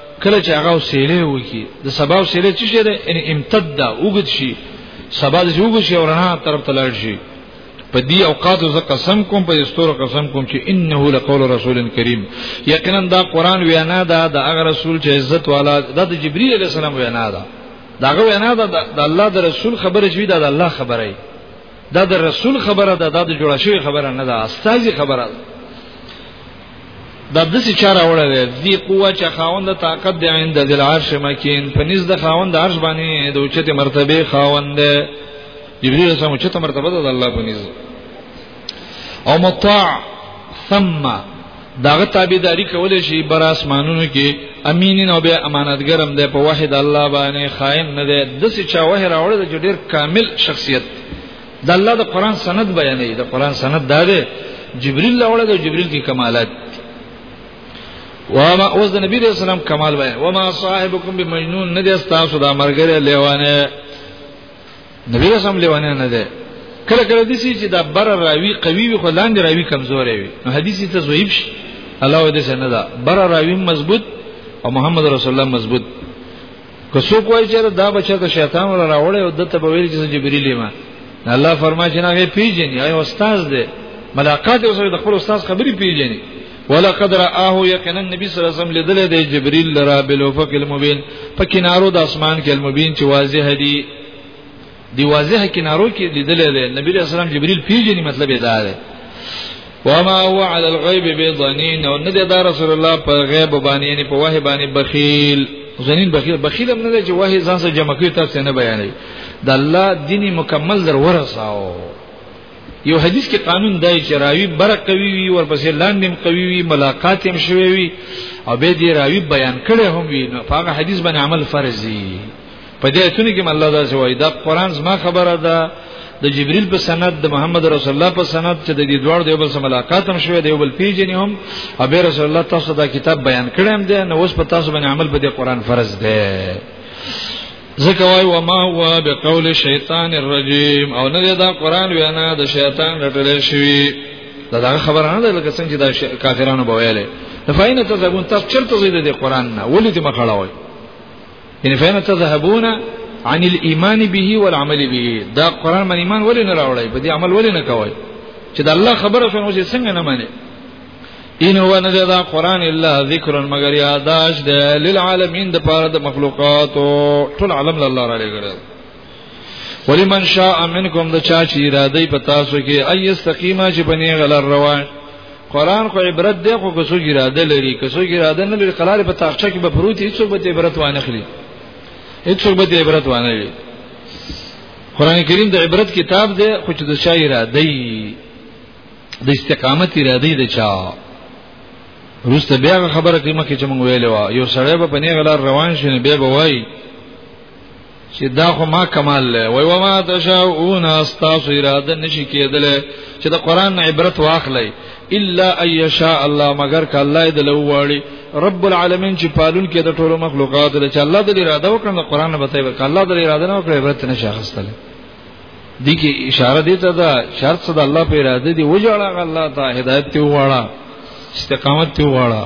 کله چې هغه وسیله وکی د سبا وسیله چې شه ده ان امتد اوګد شي سبا دې اوګد شي او رڼا طرف ته لاړ شي په دې اوقات ز قسم کوم په استور قسم کوم چې انه لقول رسول کریم یقینا دا قران وینا ده د هغه رسول چې عزت والا د جبرئیل علی السلام وینا ده داغه وینا ده د الله د رسول خبره شوی ده د الله خبره ای دا د رسول خبره ده دا د جوړ شوی خبره نه ده استاذي خبره ده دا د څه چاره وړه ده دی قوه چې خاوند طاقت دی عند ذل عرش مکین په نس د خاوند عرش باندې د اوچته مرتبه خاوند دی جبرئیل سم اوچته مرتبه ده الله په نس او مطاع ثم داغه تابعداري کول شي بر اسمانونو کې امینین او به امانتګرم دی په واحد الله باندې خائن نه دی د څه چا وه راوړل چې ډیر کامل شخصیت د الله د قران سند بیانې د قران سند دا دی جبريل له وړه د جبريل کې کمالات وما اوس د نبی رسول الله کمال وای وما صاحبکم بمجنون نه دي تاسو دا مرګره لیوانه نبی رسول الله لیوانه نه ده کله کله دي چې دا بر راوي قوي وي خو لاندې راوي کمزورې وي نو حدیث ته ضعیف شي الله دې څنګه ده بر راوي مضبوط او محمد رسول الله مضبوط که څوک وایي چې دا بچا ته شیطان ولا راوړی او دته به ویل چې جبرئیل ما الله فرمایي چې هغه پیژني هغه استاد دی ملاقات یې سره د خپل استاد خبرې پیژني ولقد رآه یقینا نبی صلی الله علیه وسلم لیدل دی جبرئیل لرا بالافق المبین په کنارو د اسمان کې المبین چې واضح دی دی واضح کنارو کې لیدل دی نبی رسول الله جبريل پیژني مطلب یې دا دی وما هو على الغيب بضنين او نه دا رسول الله په غیب باندې یعنی په وحی باندې بخیل زنین بخیل بخیل هم نه دی چې وحی ځان سره جمع کوي تاسو نه بیانوي د الله دیني مکمل در ورساو یو حدیث کې قانون دی چې راوی بر قوی وي ورپسې لاندې قوی وي ملاقات هم شوي وي او به دې راوی بیان کړي هم وي نو هغه حدیث باندې عمل فرض دی په دې ایتونه کې الله دا وایي دا قران زما خبره ده د جبريل په سند د محمد رسول الله په سند چې د دې دوړ دی بل سره ملاقات هم شوه دی بل پیژنې هم او به رسول الله تاسو دا کتاب بیان کړم دی نو اوس په تاسو باندې عمل په دې قران فرض دی ځکه وای و ما هو بقول شیطان الرجیم او نه دا قران وینا د شیطان رټل شوی دا دا خبره نه ده لکه څنګه چې دا کافرانو بویلې فاینه تزبون تاسو چرته زیاده د قران نه ولې دې مخړاوي ان فهم تذهبون عن الايمان به والعمل به دا قران من ایمان ولې نه راوړی په دې عمل ولې نه کوي چې د الله خبره شونه چې څنګه نه مانی ان هو نه دا قران الا ذکر مگر یاداش ده للعالمین د پاره د مخلوقات ټول عالم الله را لګره ولمن شاء منکم د چا چې اراده په تاسو کې اي استقیمه چې بنی غلر روان قران خو عبرت دی خو کوڅو اراده لري کوڅو اراده نه لري قرار په تاخچه کې به پروت هیڅوک به عبرت وانه خلی هیڅوک به عبرت وانه لري قران کریم د عبرت کتاب دی خو چې د چا اراده د استقامت اراده د چا روسته بیا خبره کوي مکه چې مونږ ویلو یو سړی به پنی غلار روان شي بیا به وای چې دا خو ما کمال لې وای و ما تشاؤون استاسو اراده نشي کېدل چې د قران عبرت واخلې الا ايشاء الله مگر ک الله دې لوړي رب العالمین چې پالون کې د ټولو مخلوقات لري چې الله دې اراده وکړي د قران به ته وکړي الله دې اراده نه وکړي عبرت نشي اخستل دي کې اشاره دې ته دا شرط صد الله په اراده دې وجړه الله ته هدایت ته وړه استقامت ته وړه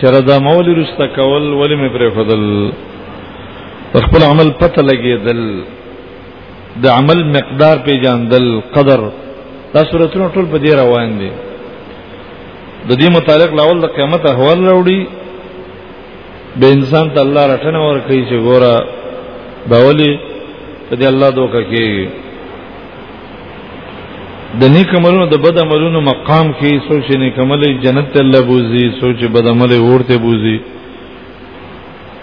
چر دا مول رستا کول ولی مې پرې خدل خپل عمل پته لګېدل د عمل مقدار پیجاندل قدر دا صورتونه ټول په دې روان دي د دې متعلق لاول د قیامت احوال راوړي به انسان ته الله رټنه ور کوي چې ګوره باولي ته دې الله دوکه کوي د نیک عملونو د بد عملونو مقام کې سوچ نیک عمل جنت ته الله بوزي سوچ بد عمل ورته بوزي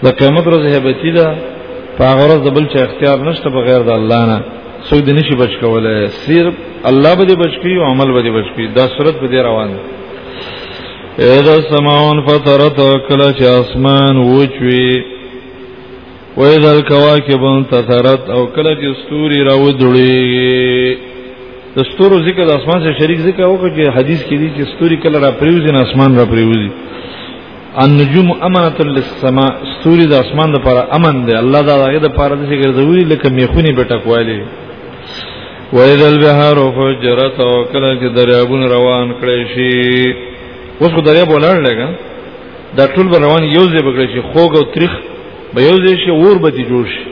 د قیامت ورځ هیبتی ده په هغه ورځ د بل چا اختیار نشته بغیر د الله نه څوک دې نشي بچ کولای صرف الله به دې بچ کی او عمل به دې بچ کی دا صورت به دې روان ده اذا سماون فطرت کله چې اسمان وچوي وإذا الكواكب انتثرت او کله چې ستوري راوځړي د ستورو ذکر د اسمان سره شریک ذکر وکړي چې حدیث کې دي چې ستوري کله را پریوزي نه اسمان را پریوزي النجوم امانه للسماء ستوري د اسمان لپاره امن دي الله دا هغه د پاره دي چې ګرځوي لکه میخونی بټکوالي وإذا البحار فجرت او کله چې دریابونه روان کړي شي اوس خو دریاب ولاړ لګا دا ټول روان یو ځای بګړي شي خوګ او تریخ به یو ځای شي اور به دي جوړ شي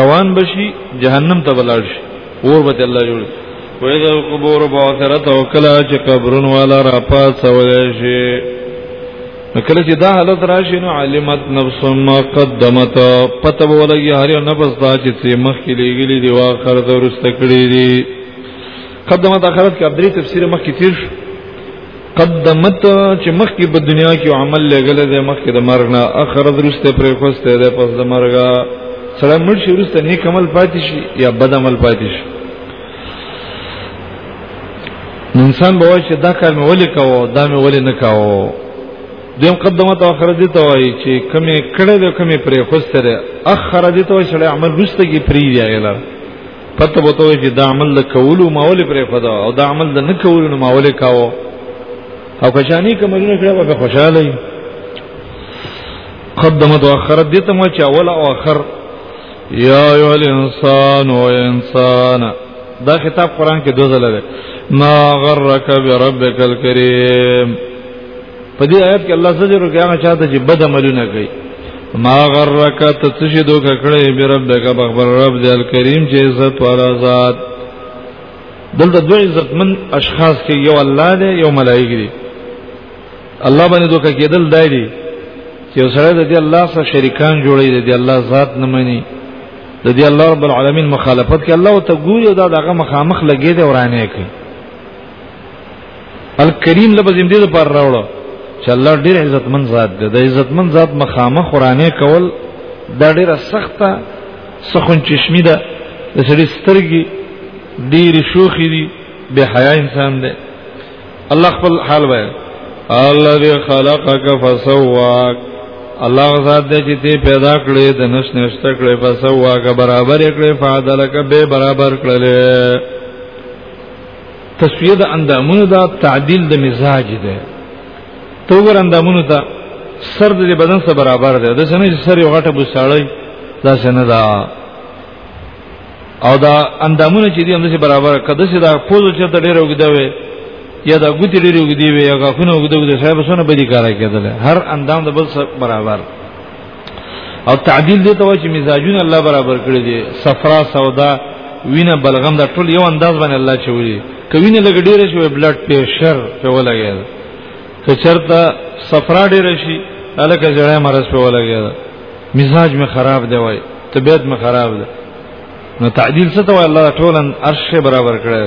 روان بشي جهنم ته بلاړ شي اور به الله جوړ شي وإذا القبور بعثرت وکلا چې قبرون والا را پات سول شي کله چې دا حالت راشي نو علمت نفس ما قدمت پته ولګي هر یو نفس دا چې مخ کې لګلي دی واخر درست کړی دی قدمت اخرت کې درې تفسیر مخ کې تیر شو قدمت چې مخ کې په دنیا کې عمل لګل دی مخ کې د مرګ نه اخرت رسته پرې خوسته ده پس د مرګ سره مړ شي رسته نیک عمل پاتې شي یا بد عمل پاتې شي انسان به وایي چې دا کار مې ولې کاوه دا مې ولې نه کاوه دیم قدمت او اخر دي ته وایي چې کمې کړه د کمې پرې خوسته ده اخر دي ته وایي چې عمل رسته کې پری دی غلار پته به توې چې دا عمل د کولو ماول پرې خدا او دا عمل د نه کولو نو ماول کاو او کشانی کومونه کړه به خوشاله وي قدمت واخرت دې ته مو چې اول او اخر یا ایو الانسان او انسان دا خطاب قران کې دوزل لري ما غرک بربک الکریم په دې آیت کې الله زجر کوي هغه چاته چې بد عملونه کوي ما غرک ته څه شي دوک کړې به رب دې کا بخبر رب دې الکریم چې عزت والا ذات دلته دوه عزتمن اشخاص کې یو الله دی یو ملائکه دی الله باندې دوک کېدل دای دی چې سره د دې الله سره شریکان جوړي د دې الله ذات نه مني د دې الله رب العالمین مخالفت کوي الله ته ګوري دا دغه مخامخ لګي دی ورانه کوي الکریم لفظ دې د پر راوړو چې الله ډېر عزتمن ذات دی د عزتمن ذات مخامه قرانه کول دا ډېره سخته سخن چشمی ده د سړي سترګي ډېر شوخي دي به حیا انسان دی الله خپل حال وای الذي خلقك فسواك الله ذات دې چې ته پیدا کړې د نش نشته کړې فسواك برابر کړې فعدلک به برابر کړلې تسویه د اندامونو دا تعدیل د مزاج ده تو ګر اندامونو ته سر د بدن سره برابر ده د سنې سر یو غټه بوساړی دا سنه دا او دا اندامونه چې دي هم د برابر کده چې دا پوز چې ته ډیر وګدا وي یا دا ګوتی ډیر وګدی وي یا غاخونه وګدا وګدا صاحب سونه بدی کارا کېدل هر اندام د بل سره برابر او تعدیل دي ته وایي چې مزاجونه الله برابر کړی دي صفرا سودا وینه بلغم دا ټول یو انداز باندې الله چوي کوینه لګ ډیره شوی بلډ پريشر په ولګي که چرته صفرا ډیره شي الکه جړې مرز په ولګي مزاج مې خراب دی وای طبيعت مې خراب دی نو تعدیل څه ته وای الله ټولن ارشه برابر کړی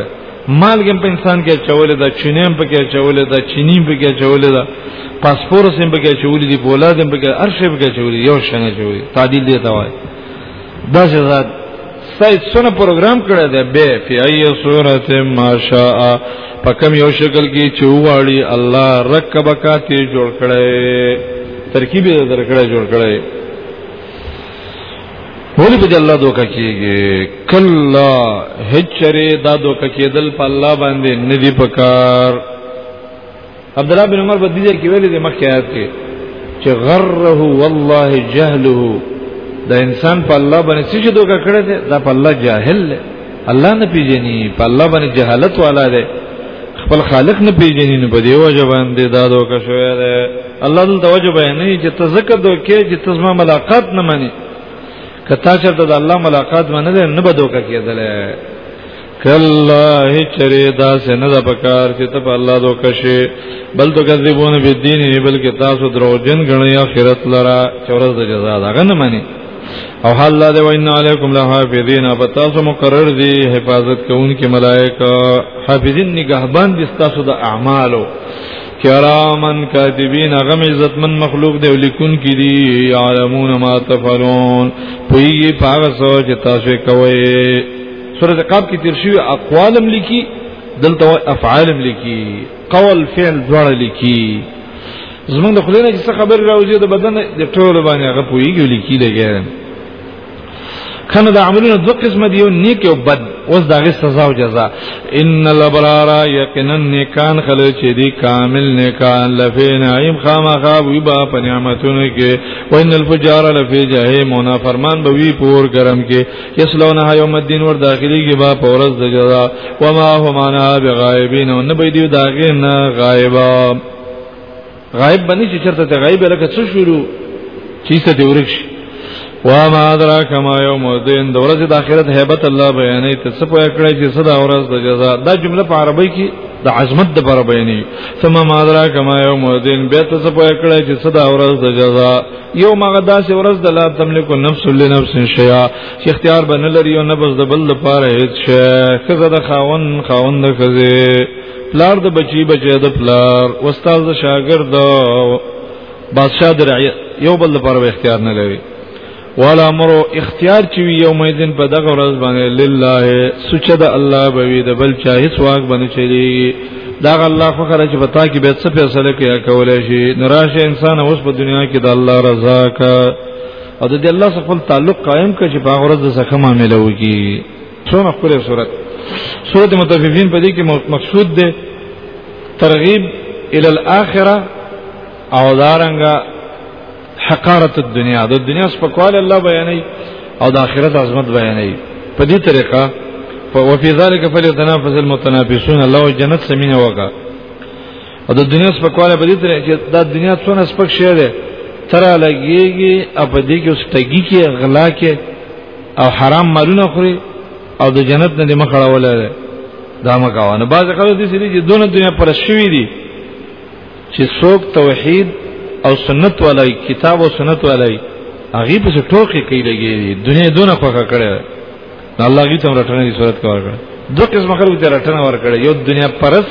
مالګم په انسان کې چولې دا چینم په کې چولې دا چینیم په کې چولې دا پاسپور سم په کې چولې دی بولا دم په کې ارشه په کې چولې یو شنه چولې تعدیل دی ته وای دا چې ذات سید سونه پروګرام کړی دی به فی ای صورت ما شاء په کوم یو شکل کې چې واړی الله رکبکاته جوړ کړی ترکیب یې درکړی جوړ کړی ولی په الله دوکه کیږي کلا هچره دا دوکه کیدل په الله باندې ندی پکار عبد الله بن عمر په دې کې ویلي د مکه آیات کې چې غره والله جهله دا انسان په الله باندې څه دوکه کړی دی دا په الله جاهل دی الله نه پیژني په الله باندې جهالت والا دی خپل خالق نه پیژني نو په دې وجه باندې دا دوکه شوی دی الله دلته وجه بیانوي چې ته ذکر دوکې چې ته زما ملاقات نه منې کتا چې د الله ملاقات منل نه به دوکه کېدل کله چرې دا سن د پکار چې ته په الله دوکه شي بل تو کذبون به دین نه بلکې تاسو دروژن غنی اخرت لرا چورز د جزا دا غنه منی او حال الله دی وان علیکم لحافظین په تاسو مقرر دي حفاظت کوونکې ملائکه حافظین نگهبان دي تاسو د اعمالو کرامن کاتبین غم عزتمن مخلوق دی ولیکون کی دی یعلمون ما تفعلون پویږي پاغه سوچ تاسو کوي سورۃ قاف کی تیر شوی اقوالم لیکي دلته افعالم لیکي قول فعل دواړه لیکي زمونږ د خدای نه څه خبر راوځي د بدن د ټولو باندې هغه پویږي لیکي لګي کنه د عملونو دو قسم دی یو نیک او بد اوس دا غي سزا او جزاء ان الابرار یقینا نیکان خل چې دی کامل نیکان لفی نعیم خامخا وی با په نعمتونو کې وان الفجار لفی جهنم ونا فرمان به وی پور گرم کې یسلونه یوم الدین ور داخلي کې با پورز د جزاء وما هم انا بغایبین نو نه به دی داغه نه غایبا غائب باندې چې چرته ته غائب لکه څه شروع چې څه دی ورک شي وا ما درا کما یوم الدین د ورځې د آخرت hebat الله بیانې ته څه پوهه کړی چې صدا ورځ د جزا دا جمله په عربی کې د عظمت د پر بیانې ثم ما درا کما یوم الدین به ته څه پوهه کړی چې صدا ورځ د جزا یو مغه داسې ورځ د لا تملک نفس لنفس شیا چې اختیار بنلري او نفس د بل لپاره هیڅ شي خزه د خاون خاون د خزه پلار د بچی بچی د پلار استاد د شاګرد بادشاہ د رعیت یو بل لپاره اختیار نه لري ولا امر اختیار چې یوم الدین په دغه ورځ باندې لله سچ د الله بوي د بل چا هیڅ واک باندې چلیږي دا الله خو خره چې پتا کې به څه فیصله کوي کولای شي نراشه انسان اوس په دنیا کې د الله رضا کا او د الله سره خپل تعلق قائم کړي چې په ورځ د سخه معاملې وکړي څونه خپل صورت صورت متففین په دې کې مقصود ده ترغیب ال الاخره او دارنګه حقارت الدنیا د دنیا سپکوال الله بیانې او د آخرت عظمت بیانې په دې طریقه وفي ذلك فليتنافس المتنافسون الله جنت سمینه وکا او د دنیا سپکواله په دې تر چې دا دنیا څونه سپک شي ده تر لګيږي او په دې کې اوس ټګي کې غلا کې او حرام مالونه خوري او د جنت نه مخ اړوله ده دا مکاونه بعض خلک دې سړي چې دونه دنیا پر شوي دي چې څوک توحید او سنت ولای کتاب او سنت ولای هغه په ټوکی کوي لګي دنیا دونه خوخه کړي الله غي تم رټنه دي صورت کار کړ دو قسم خلکو ته رټنه ور کړ یو دنیا پرس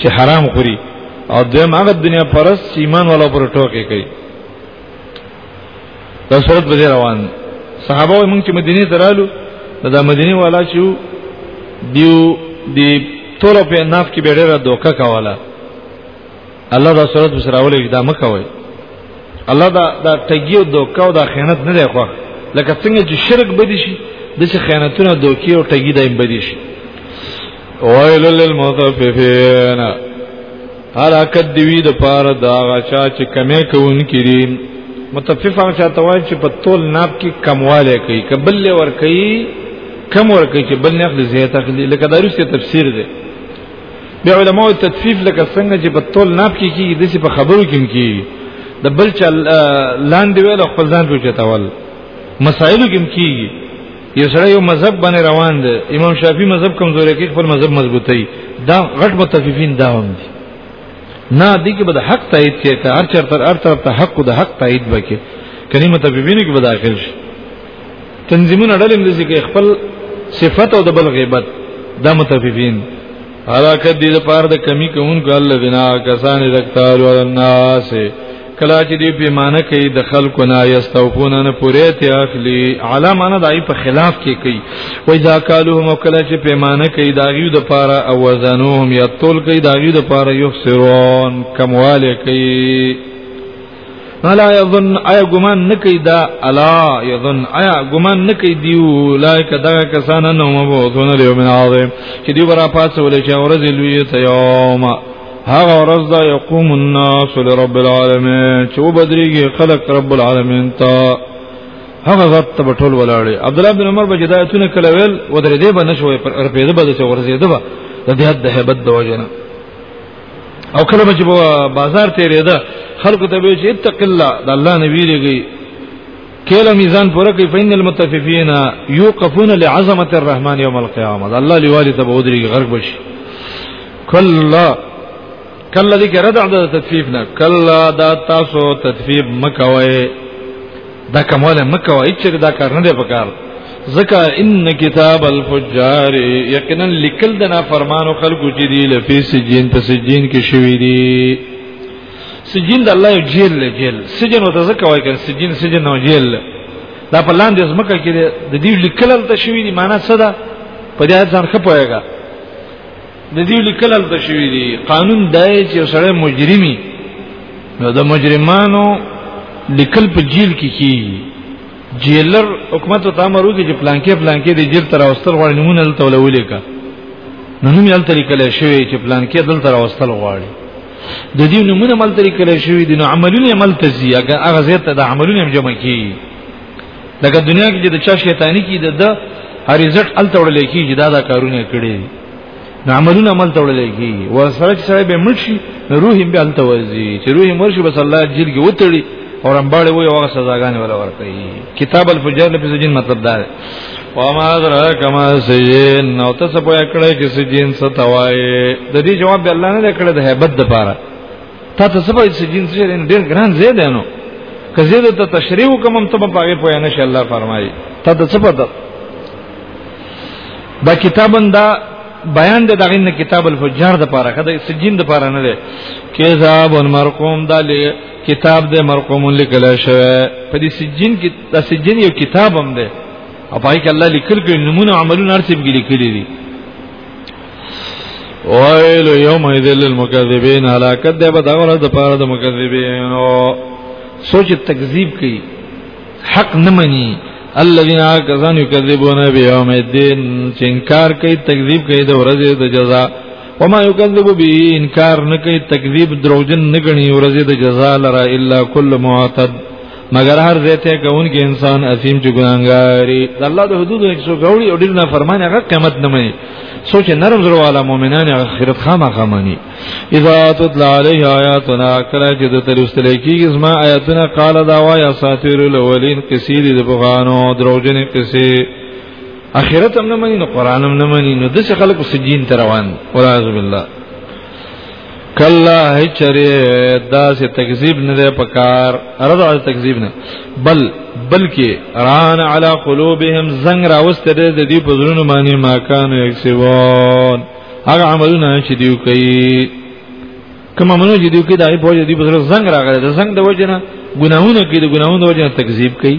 چې حرام خوري او دویم هغه دنیا پرس چې ایمان والا پر ټوکې کوي دا صورت به روان صحابه موږ چې مدینه ته رالو دا مدینه والا چې دیو دی ټول په ناف کې به ډېره دوکه کوله الله دا صورت وسراولې دا مکوي الله دا دا تګیو دوکا او دا خیانت نه دی خو لکه څنګه چې شرک بدی شي د څه خیانتونه دوکي او ټګي دایم بدی شي وایل للمطففین هلاکت دیوی د پار دا غچا چې کمه کوون کړي متفف هغه چاته وایي چې په تول ناب کې کمواله کوي کبل ور کوي کم ور کوي چې بل نه خل زیات اخلي لکه دروسه تفسیر دی بیا علماء تطفیف لکه څنګه چې په تول ناب کې کیږي دسی په خبرو کې کیږي د بل چا لاندې ویل خپل ځان په چتاول مسائلو کې کیږي یو سره یو مذهب باندې روان دی امام شافعي مذهب کمزوري کې خپل مذهب مضبوطي دا غټ متفقین دا هم دي نه دي کې به حق تایید کې هر چرته هر طرف ته حق او د حق تایید وکړي کلمه تفیبین کې به داخل شي تنظیمونه ډلې ملي کې خپل صفت او د بل غیبت د متفقین حالکه دې د پاره د کمی کوونکو الله بنا کسان رکتال ول الناس کلا چې دې په معنی کوي د خلکو نه یستوفون نه پوره ته اخلي علامانه دای په خلاف کې کوي وای دا کالوهم کلا چې په معنی کوي دا غیو د پاره او وزنوهم یا تول کوي دا غیو د پاره یو سرون کمواله کوي الا یظن ایا ګمان نکي دا الا یظن ایا ګمان نکي دیو لایک دا کسان نو مبوثون لیو من عظیم چې دی برا پاسول چې اورز لوی ته یوم هغه ورځ دا یقوم الناس لرب العالمین چې وبدريږي خلق رب العالمین ته هغه ذات ته ټول ولاړې عبد الله بن عمر بجدا اتونه کله ویل ودرې دې باندې شوې پر پیدا بده چې ورزې ده د دې حد هبت د وجنه او کله چې په بازار تیرېده خلکو ته به چې اتق الله د الله نبی لګي کله میزان پوره کوي فین المتففین یوقفون لعظمه الرحمن یوم القیامه الله لیوالی ته بودري غرق بشي کلا کلا دې کې رد عدد تطفیف نه کلا دا تاسو تطفیف مکوي دا کومه مکه وای چې دا کار نه دی پکار زکا ان کتاب الفجار یقینا لیکل د نافرمانو خلقو چې دی لفی سجین په سجین کې شوی دی سجین د الله جیل له جیل سجن وته زکا وای کړه سجین سجن نو جیل دا په لاندې زمکه کې د دې لیکل ته شوی دی معنی څه ده په دې ځان خپويګا د دې لیکل د شوی دی قانون دای چې سره مجرمي نو د مجرمانو لیکل په جیل کې کی جیلر حکومت ته امر وکړي چې پلانکې پلانکې د جیل تر اوستل غواړي نمونه دلته ولولې کا نو نوم یې تل کله شوی چې پلانکې دلته اوستل غواړي د دې نمونه مل تل کله شوی دي نو عملونه مل تزي هغه زیاته د عملونه جمع کی لکه دنیا کې چې د چا شیطانی کې د د هر عزت ال تړل کېږي دا دا کارونه کړي نو عملونه عمل تړل کېږي و سره چې سره به مرشي روح هم به ال توزي چې روح مرشي بس الله جل کې وتړي او رمباړي وي هغه سزاګانې ولا ورکړي کتاب الفجر لپاره سجین مطلب دا دی و ما درا کما سجین نو تاسو په کړه کې سجین څه توای د دې جواب به الله نه کړه د hebat د پاره تا ته سبا چې جنس ډېر ګران زید نو که زید ته تشریح کوم ته په هغه پوهه نشه الله فرمایي تا ته څه پته دا کتابن دا بیان د دغه نه کتاب الفجار د پاره خدای سجین د پاره نه دی کتاب مرقوم دا له کتاب د مرقوم لیکل شوی په دې سجین کې د سجین یو کتاب هم دی او پای کې الله لیکل کړي نمونه عملونه ارتب کې لیکلي دي ویل یوم ذل المکذبین هلاکت ده په دغه ورځ د پاره د مکذبین او سوچ تکذیب کوي حق نه مني الذين كذبوا يكذبون بيوم الدين چې انکار کوي تکذیب کوي د ورځې د جزا وما يكذب به انکار نه کوي تکذیب دروغجن نه غني ورځې د جزا لره الا كل معتد مگر هر زیته کون کې انسان اسیم چې ګناګاری الله د حدودو کې څو غوړي او ډیر نه فرمانه هغه قیامت نه مې سوچ نرم زړه والا مؤمنان اخرت خامہ خامانی اذا تطلع عليه آیاتنا کله چې د تلوستل کېږي زما آیاتنا قال دا وایا ساتیر الاولین قصید د بغانو دروژن قصې اخرت هم نه مانی نو قران هم نه مانی نو د څه خلکو سجین تروان ولا بالله کلا هچره دا سه تکذیب نه ده پکار ارزه علی تکذیب نه بل بلکې ران علی قلوبهم زنګ راوسته ده د دې پزرونو معنی ما کان یکسبون هغه عملونه چې دیو کوي کوم عملونه چې دیو کوي دای په دې پزره زنګ راغله د زنګ د وجنه ګناهونه کوي د ګناهونو د وجنه تکذیب کوي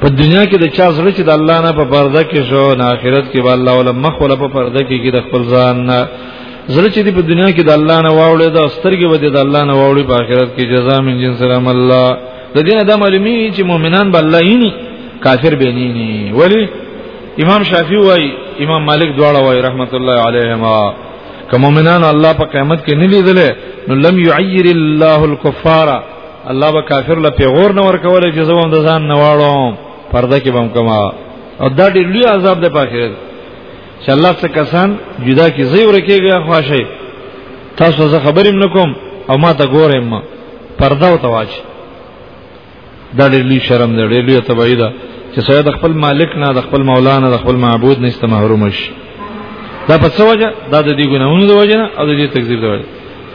په دنیا کې د چا زړه چې د الله نه په پرده کې شو نه آخرت کې به الله ولا مخ ولا په پرده کې کې د خپل ځان نه زړه چې په دنیا کې د الله نه واوړې د سترګې به د الله نه واوړې په آخرت کې جزاء من جنس رحم الله د دین د معلومی چې مؤمنان به الله یې کافر به نه ني ولی امام شافعي وای امام مالک دواړه وای رحمت الله علیهما که مؤمنان الله په قیامت کې نه لیدل نو لم يعير الله الكفار الله به کافر له پیغور نه ورکول چې زه هم د ځان نه واړم پرده کې بم کما او دا ډېر لوی عذاب دی په آخرت چې الله څخه کسان جدا کی زی ورکیږي خواشه تاسو زه خبرم نکوم او ما ته ګورم پرده او تواج دا ډېر لوی شرم دی ډېر لوی تبعید چې سره د خپل مالک نه د خپل مولا نه د خپل معبود نه است محروم شي دا په څه وجه دا د دې ګناونو د وجه نه او د دې تکذیب د وجه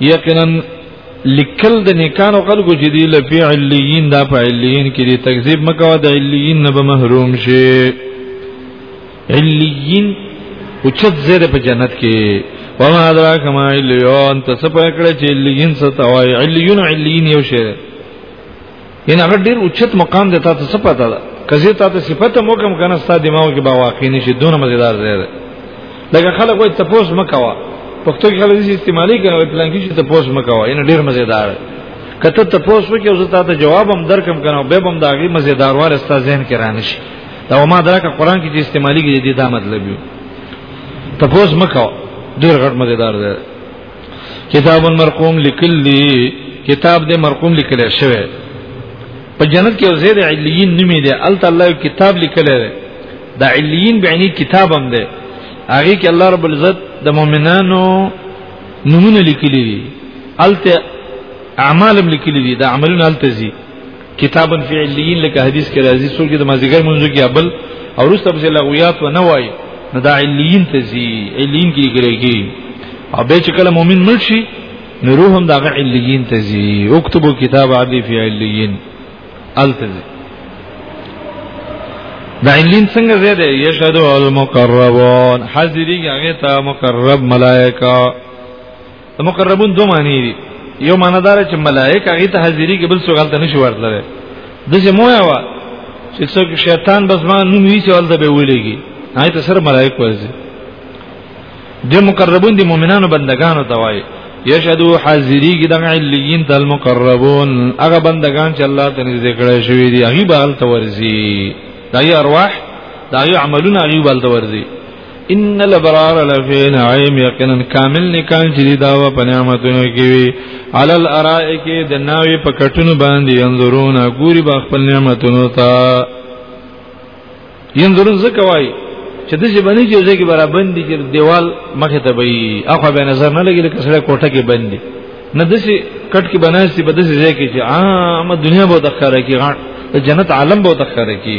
یقینا لیکل د نیکانو خلکو چې دی لپی علیین دا په علیین کې دی تکذیب مکو د علیین نه به محروم شي علیین او چت زیره په جنت کې وما ادراک ما علیون ته سپکړه چې علیین ستوای علیون علیین یو شی یعنی هغه ډیر اوچت مقام دی تاسو څه پته ده کزه تاسو صفته مو کوم کنه ستاسو دماغ کې با واقع نشي دونه مزیدار ځای ده لکه خلک وایي تاسو مکوا پښتو کې خلک استعمالي کوي پلان کې چې تاسو مکوا یعنی ډیر مزیدار دی کته ته پوس وکي او زه تاسو جواب هم درکم کنه به هم داغي مزیدار وال است ذهن کې رانه شي دا ما درکه قران کې چې استعمالي کې دي دا مطلب یو ته پوس مکو ډیر غټ مزیدار دی کتاب مرقوم لیکل دی کتاب دې مرقوم لیکل شوی په جنت کې زید علیین نومې دی ال تعالی کتاب لیکل دی دا علیین بعنی کتاب هم دی هغه کې الله رب العزت د مؤمنانو نمونه لیکلي دي الته اعمالم لیکلي دي دا عملونه الته زی کتابا فی علیین لکه حدیث کې راځي څوک د مازیګر منځو کې ابل او رسته په لغویات و نه وای نو دا علیین ته زی علیین کې ګرېږي او به چې کله مؤمن مړ شي نو روح هم دا علیین ته زی اكتبوا کتاب علی فی علیین التزی دا علیین څنګه زیاده یشهد المقربون حاضری هغه ته مقرب ملائکه د مقربون دوه معنی دي یو معنی دار چې ملائک هغه ته حاضری کې بل څه غلطه نشي ورتلره د چې مو یو چې څوک شیطان بس ما نوم وی چې ولده به ولېږي هاي ته سره ملائک ورځي د مقربون دي مؤمنانو بندگانو ته وایي یشهدو حاضری کی دغه علیین تل مقربون هغه بندگان چې الله تعالی ذکر شوی دی هغه به ال تورزی دای ارواح دای عملونه هغه به ال تورزی ان الابرار لفی نعیم یقینا کامل نکان چې دا و په نعمتونو کې وی علی الارائک د ناوی په کټونو باندې انظرون ګوري با خپل نعمتونو ته ينظرون زکه وای چې د ژبنی چې ځای کې برابر دي چې دیوال مخه ته وي اخو به نظر نه لګي لکه سره کوټه کې بند دي نه دسي کټ کې بناسي په دسي ځای کې چې عامه دنیا به تخره کې غاټ د جنت عالم به تخره کې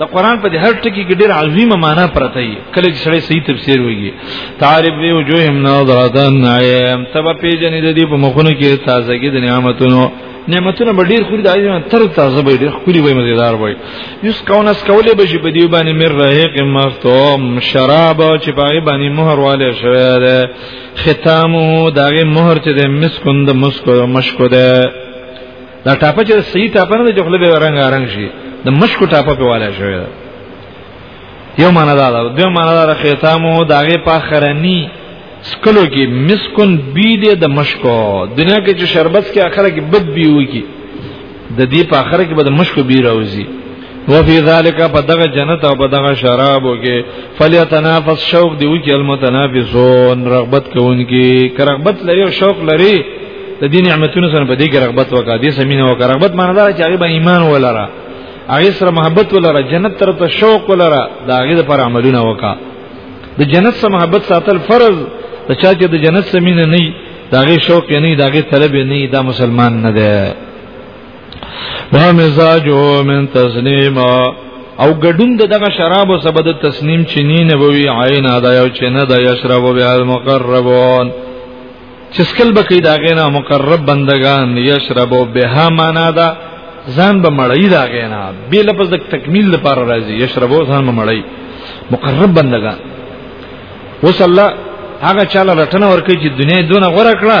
د قران په هر ټکی کې ډېر عظیمه معنا پرته وي کله چې سړی صحیح تفسیر وږي تعریف دی او جوهم نظراتن نعیم تب پیجنې د دې په مخونو کې تازګي د نعمتونو نعمتونه به ډېر خوري د عظیم تر تازه به ډېر خوري وي مزیدار وي یوس کونس کولې به چې په دې باندې مر رهق مختوم شراب چې پای باندې مہر والے شوی دی ختمو داغه مہر چې د مسکوند مسکو مشکو ده دا ټاپه چې صحیح ټاپه نه چې خپل به رنگ رنگ شي د مشکو ټاپه په والا شوی ده یو معنا دا ده دوی معنا دا ختمو داغه په خرنی سکلو کې مسکن بی دې د مشکو دنیا کې چې شربت کې اخره کې بد بی وي کې د دې په اخره کې به د مشکو بی راوځي وفي ذلك بدغه جنت او بدغه شرابو کې فليتنافس شوق دی وکي المتنافسون رغبت کوونکی که رغبت لري او شوق لري د دې نعمتونو سره په دې کې رغبت وکړه دې سمینه وکړه رغبت معنی دا چې هغه به ایمان ولره هغه سره محبت ولره جنت تر ته شوق ولره دا هغه لپاره عملونه وکړه د جنت سره محبت ساتل فرض د چا چې د جنت سمینه نه دا هغه شوق نه دا هغه طلب نه دا مسلمان نه دی دا مزاجو من تسنیم او ګډون د دغه شراب او سبد تسنیم چینی نه وی عین ادا یو چې نه د یشرب او بیا المقربون چې سکل بکی دا غینا مقرب بندگان یشرب او بها معنا دا ځان به مړی دا غینا به لفظ د تکمیل لپاره راځي یشرب او ځان به مړی مقرب بندگان وصلی هغه چاله رټنه ورکړي چې دنیا دونه غوړه کړه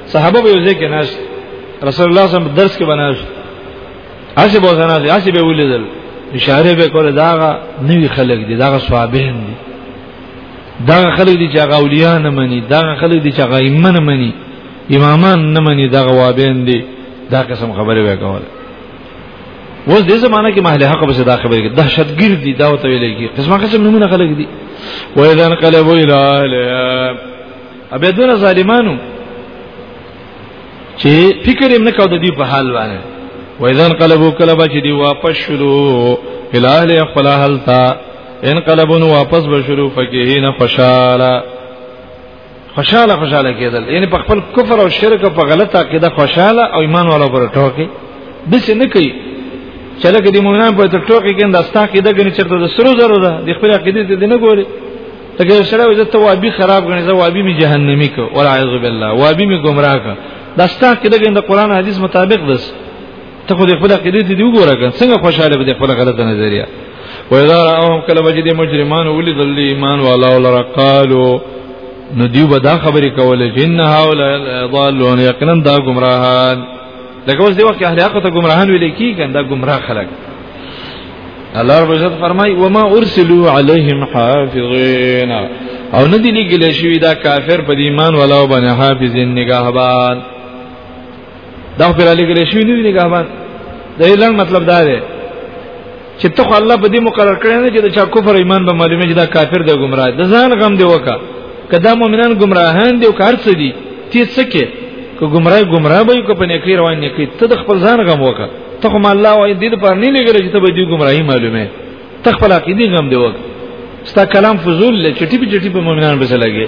صحابه به یوځای کې ناش رسول الله صلی الله درس کې بناش اسی به زنه دي اسی به ولیدل اشاره به کوله داغه نوی خلق دي داغه صحابین دي داغه خلق دي چې هغه اولیاء نه مني داغه خلق دي چې هغه ایمان نه مني امامان نه مني داغه وابین دي دا قسم خبره به کوله اوس دې زمانہ کې محل حق به صدا خبرې کې دهشتګیر دي دا وته ویلې کې قسمه قسم نمونه خلک دي وایذان قلبو الاله ابه دونه ظالمانو چې فکر یې نه کاو د دې په حال باندې وایذان قلبو کلبا چې دی واپس شلو الاهل خپل حال تا ان قلبون واپس بشلو فکهین خوشاله خوشاله خوشاله کېدل یعنی په خپل کفر او شرک په غلطه عقیده خوشاله او ایمان والا پر ټوکی د څه نه کوي چې لکه د مؤمنان په ټوکی کې د استا عقیده غني چرته د سرو زرو ده د خپل عقیده دې نه ګوري لکه یو سره وځه ته وابي خراب غنې زه وابي می جهنمی کو ولا اعوذ بالله وابي می گمراه کا دا ستا کې دغه د قران حدیث مطابق دس ته خو دې خپل عقیده دې وګوره کنه څنګه خوشاله به دې خپل غلطه نظریه و اذا راهم کله وجد مجرمان ولذ الايمان ولا ولا قالوا نو دیو به دا خبرې کولې چې ان هاولا ضالون یقینا دا گمراهان لکه اوس دی وخت اهل حق ته گمراهان ویل کی کنده گمراه خلک الله رب عزت فرمای و ما ارسلوا علیهم حافظین او ندی لګل شوی دا کافر په ایمان ولا وبنه حافظین نگاهبان دا پر لګل شوی دی نگاهبان دا یې مطلب دا دی چې ته خو الله په دې مقرر کړی نه چې دا چا کفر ایمان به معلومه چې دا کافر دی گمراه د ځان غم دی وکا کدا مؤمنان گمراهان دی او کار څه دي تی څه کې کو گمراه گمراه به کو په نیکی روان نه کی ته د خپل ځان غم وکا ته خو الله وای دې پر نه لګل چې ته به دې گمراهی معلومه ته خپل عقیدی غم دی وکا ستا کلام فضول لې چټي په چټي په مؤمنان به لګي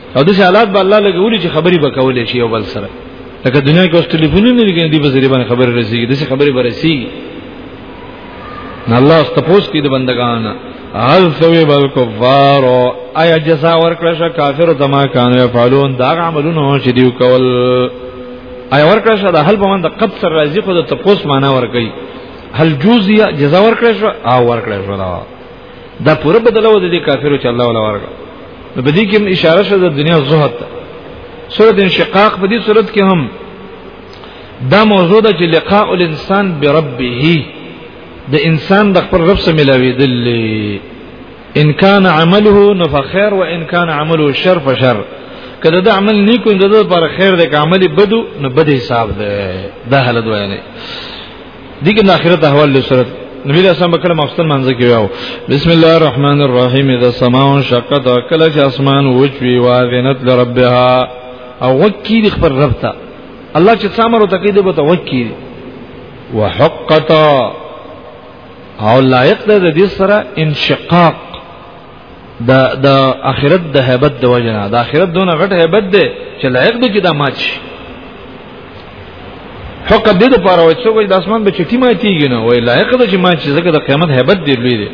او د حالات به الله لګولي چې خبري به کولې شي یو بل سره لکه دنیا کې اوس ټلیفونونه لګي دي په ذریعہ باندې خبر رسیږي دغه خبرې برسیږي نه الله استفوس کې د بندگان هل سوي بل کفار اي جزاء ورکړه ش کافر ته ما کانو يفعلون دا عملونه چې دیو کول اي ورکړه ش دا هل په من د قب سر راضي خو د تپوس معنا ورکړي هل جوزيه جزاء ورکړه ش او ورکړه ش دا دا پوره بدلو د دې کافرو چې الله ولا ورغه نو په دې کې اشاره شوه د دنیا زهد ته سورۃ انشقاق په دې سورۃ کې هم دا موضوع ده چې لقاء الانسان بربه د انسان د خپل رب سره ملاویدل ان کان عمله نفخير وان کان عمله شر فشر کله دا عمل نیکو د لپاره خیر دی که عمل بدو نو بد حساب ده دا حالت وایي دغه د اخرت احوال له صورت نبی له سم کړه مفصل منځ کې یو بسم الله الرحمن الرحیم اذا سماء شقت کله چې اسمان وچوي واذنت لربها او وکی د خبر رب ته الله چې څامر او تقید به توکی وحقتا او لایق ده د دې سره انشقاق د د اخرت د hebat د وجنه د اخرت دونه غټ hebat ده چې لایق دی چې دا ماچ حق دې د پاره وای څوک د اسمان به چټي ماتيږي نه وای لایق ده چې ماچ ځکه د قیامت hebat دی لوی دی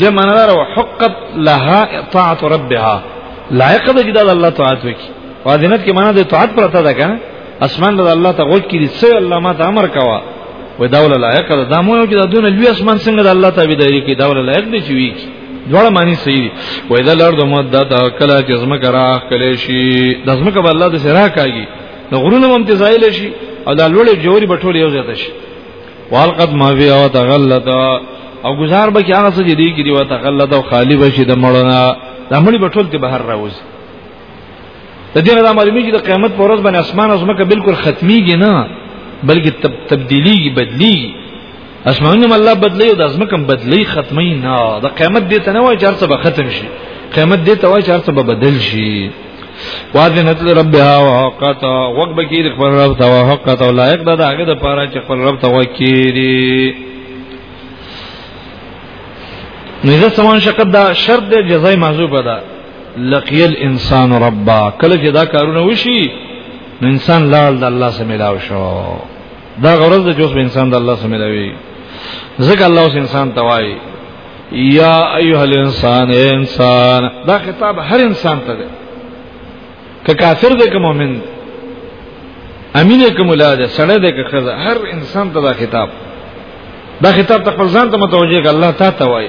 د منار او حقت لها طاعت ربها لایق ده چې د الله طاعت وکي واذنت کې معنا د طاعت پرته ده کنه اسمان د الله ته غوږ کړي څه الله ما ته امر کوا و داول لایق ده دا مو چې د دونه لوی اسمان څنګه د الله ته بيدایي کې داول لایق دی چې وی کی دواړه معنی صحیح دي و اذا الارض مدت کلا جسم کرا کله شي د زمکه به الله د سره کاږي د غرونو هم تزایل شي او د لوړې جوړي بټول یو ځای شي والقد ما فی او تغلط او گزار به کې هغه څه دي کې دی او تغلط او خالی بشي د مړنا د مړي بټول ته بهر راوځي د دې نه معلومیږي د قیامت پر ورځ باندې اسمان او زمکه بالکل ختميږي نه بلکې تب تبدیلیږي بدلیږي اسمانونه هم الله بدلی او د زمکه هم بدلی ختمي نه د قیامت دې ته نه وای چې هر څه به ختم شي قیامت دې ته وای چې هر څه به بدل شي واذنت لربها وحقت وقت بکیر خپل رب ته وحقت او لایق ده هغه د پاره چې خپل رب ته وکیری نو زه سمان شقد دا شرط د جزای محذوب ده لقي الانسان ربا کله چې دا کارونه وشي نو انسان لاړ د الله سره ملاو شو دا غرض د جوس انسان د الله سره ملاوي ځکه الله اوس انسان توای یا ایها الانسان اے انسان دا خطاب هر انسان ته دی که کافر دی که مؤمن دی امین که مولا دی سړی دی که خزه هر انسان ته دا خطاب دا خطاب تخپل ځان ته متوجه ک الله تعالی توای